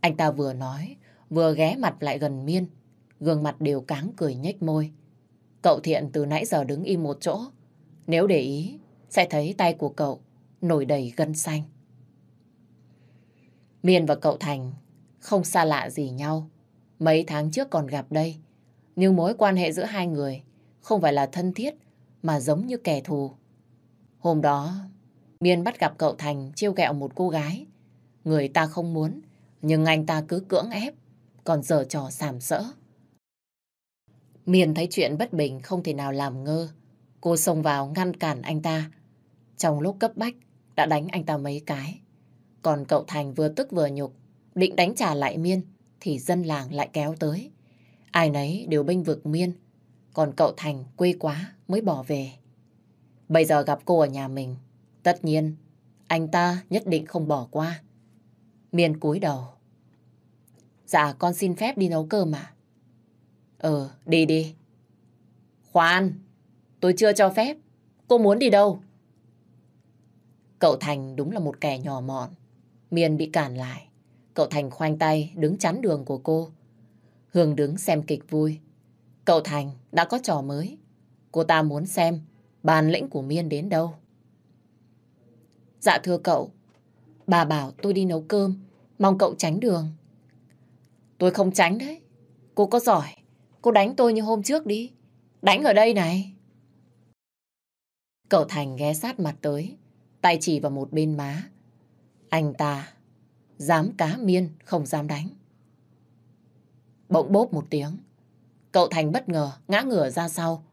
Anh ta vừa nói, vừa ghé mặt lại gần Miên. Gương mặt đều cáng cười nhếch môi. Cậu Thiện từ nãy giờ đứng im một chỗ. Nếu để ý, sẽ thấy tay của cậu nổi đầy gân xanh. Miên và cậu Thành không xa lạ gì nhau. Mấy tháng trước còn gặp đây. Nhưng mối quan hệ giữa hai người không phải là thân thiết mà giống như kẻ thù. Hôm đó, Miên bắt gặp cậu Thành chiêu ghẹo một cô gái. Người ta không muốn, nhưng anh ta cứ cưỡng ép, còn dở trò sàm sỡ. Miên thấy chuyện bất bình không thể nào làm ngơ. Cô xông vào ngăn cản anh ta. Trong lúc cấp bách, đã đánh anh ta mấy cái. Còn cậu Thành vừa tức vừa nhục, định đánh trả lại Miên, thì dân làng lại kéo tới. Ai nấy đều bênh vực Miên, còn cậu Thành quê quá mới bỏ về. Bây giờ gặp cô ở nhà mình, tất nhiên anh ta nhất định không bỏ qua. Miên cúi đầu. Dạ con xin phép đi nấu cơm mà. Ờ, đi đi. Khoan, tôi chưa cho phép. Cô muốn đi đâu? Cậu Thành đúng là một kẻ nhỏ mọn. Miên bị cản lại. Cậu Thành khoanh tay đứng chắn đường của cô. Hương đứng xem kịch vui. Cậu Thành đã có trò mới. Cô ta muốn xem bản lĩnh của Miên đến đâu. Dạ thưa cậu, bà bảo tôi đi nấu cơm, mong cậu tránh đường. Tôi không tránh đấy. Cô có giỏi, cô đánh tôi như hôm trước đi. Đánh ở đây này. Cậu Thành ghé sát mặt tới, tay chỉ vào một bên má. Anh ta dám cá miên, không dám đánh. Bỗng bốp một tiếng. Cậu Thành bất ngờ, ngã ngửa ra sau.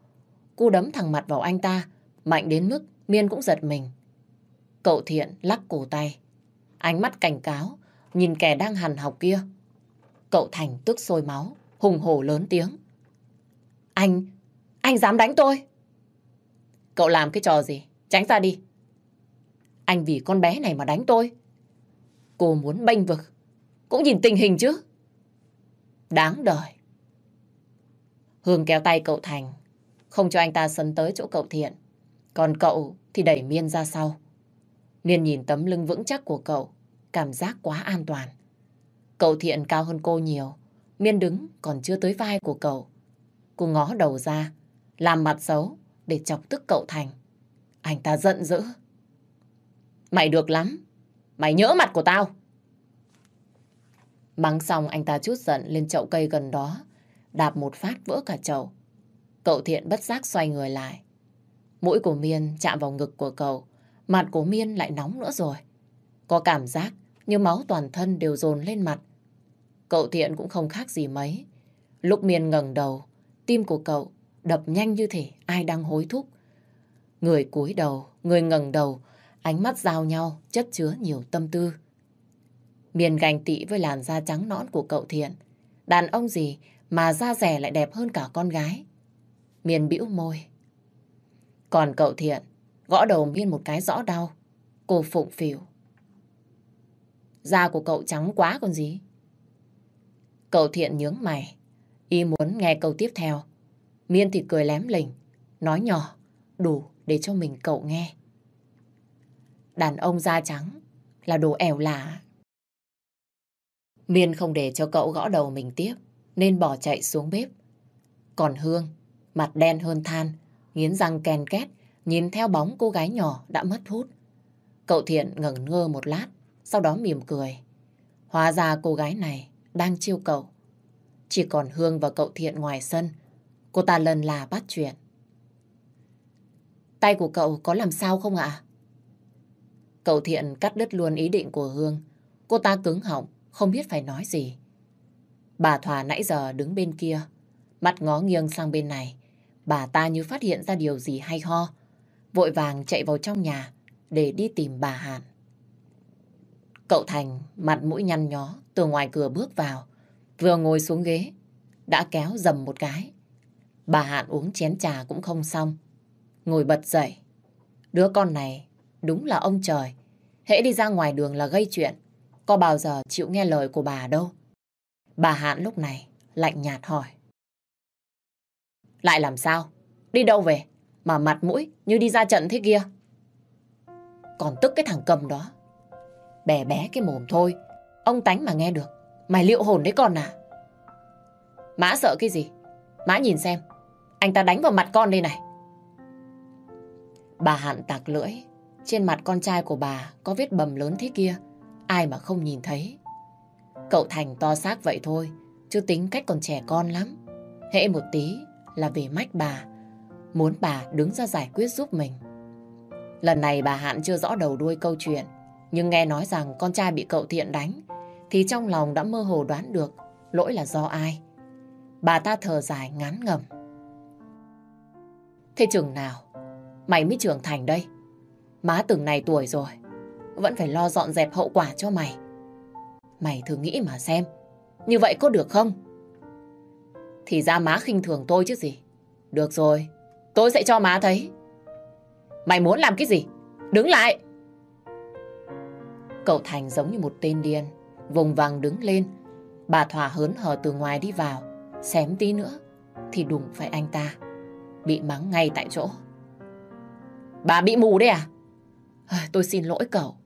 Cú đấm thẳng mặt vào anh ta, mạnh đến mức miên cũng giật mình. Cậu Thiện lắc cổ tay. Ánh mắt cảnh cáo, nhìn kẻ đang hằn học kia. Cậu Thành tức sôi máu, hùng hổ lớn tiếng. Anh, anh dám đánh tôi? Cậu làm cái trò gì? Tránh ra đi. Anh vì con bé này mà đánh tôi. Cô muốn bênh vực. Cũng nhìn tình hình chứ. Đáng đời. Hương kéo tay cậu Thành. Không cho anh ta sấn tới chỗ cậu Thiện. Còn cậu thì đẩy Miên ra sau. Miên nhìn tấm lưng vững chắc của cậu. Cảm giác quá an toàn. Cậu Thiện cao hơn cô nhiều. Miên đứng còn chưa tới vai của cậu. Cô ngó đầu ra. Làm mặt xấu để chọc tức cậu Thành. Anh ta giận dữ. Mày được lắm. Mày nhỡ mặt của tao. Mắng xong anh ta chút giận lên chậu cây gần đó. Đạp một phát vỡ cả chậu. Cậu thiện bất giác xoay người lại. Mũi của Miên chạm vào ngực của cậu. Mặt của Miên lại nóng nữa rồi. Có cảm giác như máu toàn thân đều dồn lên mặt. Cậu thiện cũng không khác gì mấy. Lúc Miên ngẩng đầu, tim của cậu đập nhanh như thể ai đang hối thúc. Người cúi đầu, người ngẩng đầu, ánh mắt giao nhau, chất chứa nhiều tâm tư. Miền gành tị với làn da trắng nõn của cậu Thiện. Đàn ông gì mà da rẻ lại đẹp hơn cả con gái. Miền bĩu môi. Còn cậu Thiện, gõ đầu Miên một cái rõ đau. Cô phụng phỉu. Da của cậu trắng quá còn gì. Cậu Thiện nhướng mày. Y muốn nghe câu tiếp theo. Miên thì cười lém lỉnh, nói nhỏ, đủ để cho mình cậu nghe. Đàn ông da trắng là đồ ẻo lạ. Miên không để cho cậu gõ đầu mình tiếp, nên bỏ chạy xuống bếp. Còn Hương, mặt đen hơn than, nghiến răng kèn két, nhìn theo bóng cô gái nhỏ đã mất hút. Cậu Thiện ngẩn ngơ một lát, sau đó mỉm cười. Hóa ra cô gái này đang chiêu cậu. Chỉ còn Hương và cậu Thiện ngoài sân, cô ta lần là bắt chuyện. Tay của cậu có làm sao không ạ? Cậu Thiện cắt đứt luôn ý định của Hương. Cô ta cứng họng, không biết phải nói gì. Bà Thòa nãy giờ đứng bên kia, mắt ngó nghiêng sang bên này. Bà ta như phát hiện ra điều gì hay ho, vội vàng chạy vào trong nhà để đi tìm bà Hàn. Cậu Thành mặt mũi nhăn nhó từ ngoài cửa bước vào, vừa ngồi xuống ghế, đã kéo dầm một cái. Bà Hạn uống chén trà cũng không xong, ngồi bật dậy. Đứa con này đúng là ông trời, hễ đi ra ngoài đường là gây chuyện, có bao giờ chịu nghe lời của bà đâu. Bà Hạn lúc này lạnh nhạt hỏi. Lại làm sao? Đi đâu về? Mà mặt mũi như đi ra trận thế kia. Còn tức cái thằng cầm đó. Bè bé cái mồm thôi. Ông tánh mà nghe được. Mày liệu hồn đấy con à? Mã sợ cái gì? Mã nhìn xem. Anh ta đánh vào mặt con đây này. Bà Hạn tạc lưỡi. Trên mặt con trai của bà có vết bầm lớn thế kia. Ai mà không nhìn thấy. Cậu Thành to xác vậy thôi. Chứ tính cách còn trẻ con lắm. Hễ một tí là về mách bà. Muốn bà đứng ra giải quyết giúp mình. Lần này bà Hạn chưa rõ đầu đuôi câu chuyện. Nhưng nghe nói rằng con trai bị cậu Thiện đánh. Thì trong lòng đã mơ hồ đoán được lỗi là do ai. Bà ta thở dài ngán ngầm. Thế chừng nào mày mới trưởng thành đây? Má từng này tuổi rồi, vẫn phải lo dọn dẹp hậu quả cho mày. Mày thử nghĩ mà xem, như vậy có được không? Thì ra má khinh thường tôi chứ gì. Được rồi, tôi sẽ cho má thấy. Mày muốn làm cái gì? Đứng lại! Cậu Thành giống như một tên điên, vùng vằng đứng lên. Bà Thỏa hớn hở từ ngoài đi vào, xém tí nữa thì đụng phải anh ta. Bị mắng ngay tại chỗ. Bà bị mù đấy à? à tôi xin lỗi cậu.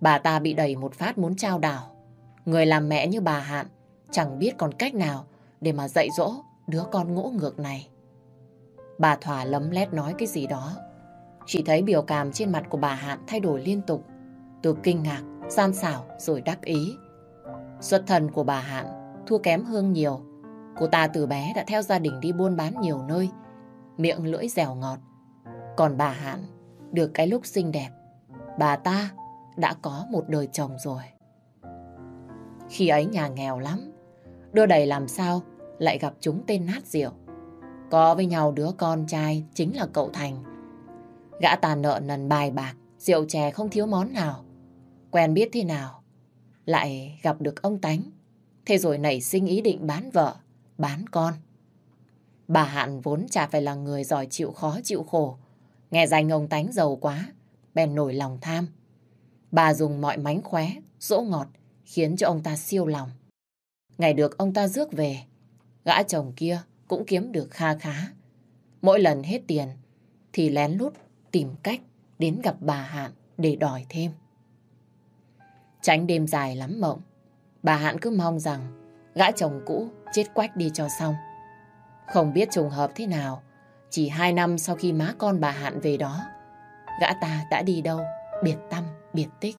Bà ta bị đẩy một phát muốn trao đảo. Người làm mẹ như bà Hạn chẳng biết còn cách nào để mà dạy dỗ đứa con ngỗ ngược này. Bà Thỏa lấm lét nói cái gì đó. Chỉ thấy biểu cảm trên mặt của bà Hạn thay đổi liên tục. Từ kinh ngạc, gian xảo rồi đắc ý. Xuất thần của bà Hạn thua kém Hương nhiều. Cô ta từ bé đã theo gia đình đi buôn bán nhiều nơi. Miệng lưỡi dẻo ngọt. Còn bà Hạn được cái lúc xinh đẹp. Bà ta đã có một đời chồng rồi. Khi ấy nhà nghèo lắm. Đưa đầy làm sao lại gặp chúng tên nát rượu. Có với nhau đứa con trai chính là cậu Thành. Gã tàn nợ nần bài bạc, rượu chè không thiếu món nào. Quen biết thế nào, lại gặp được ông Tánh. Thế rồi nảy sinh ý định bán vợ, bán con. Bà Hạn vốn chả phải là người giỏi chịu khó chịu khổ. Nghe danh ông Tánh giàu quá, bèn nổi lòng tham. Bà dùng mọi mánh khóe, dỗ ngọt, khiến cho ông ta siêu lòng. Ngày được ông ta rước về, gã chồng kia cũng kiếm được kha khá. Mỗi lần hết tiền thì lén lút tìm cách đến gặp bà Hạn để đòi thêm. Tránh đêm dài lắm mộng, bà Hạn cứ mong rằng gã chồng cũ chết quách đi cho xong. Không biết trùng hợp thế nào, chỉ hai năm sau khi má con bà Hạn về đó, gã ta đã đi đâu, biệt tâm, biệt tích.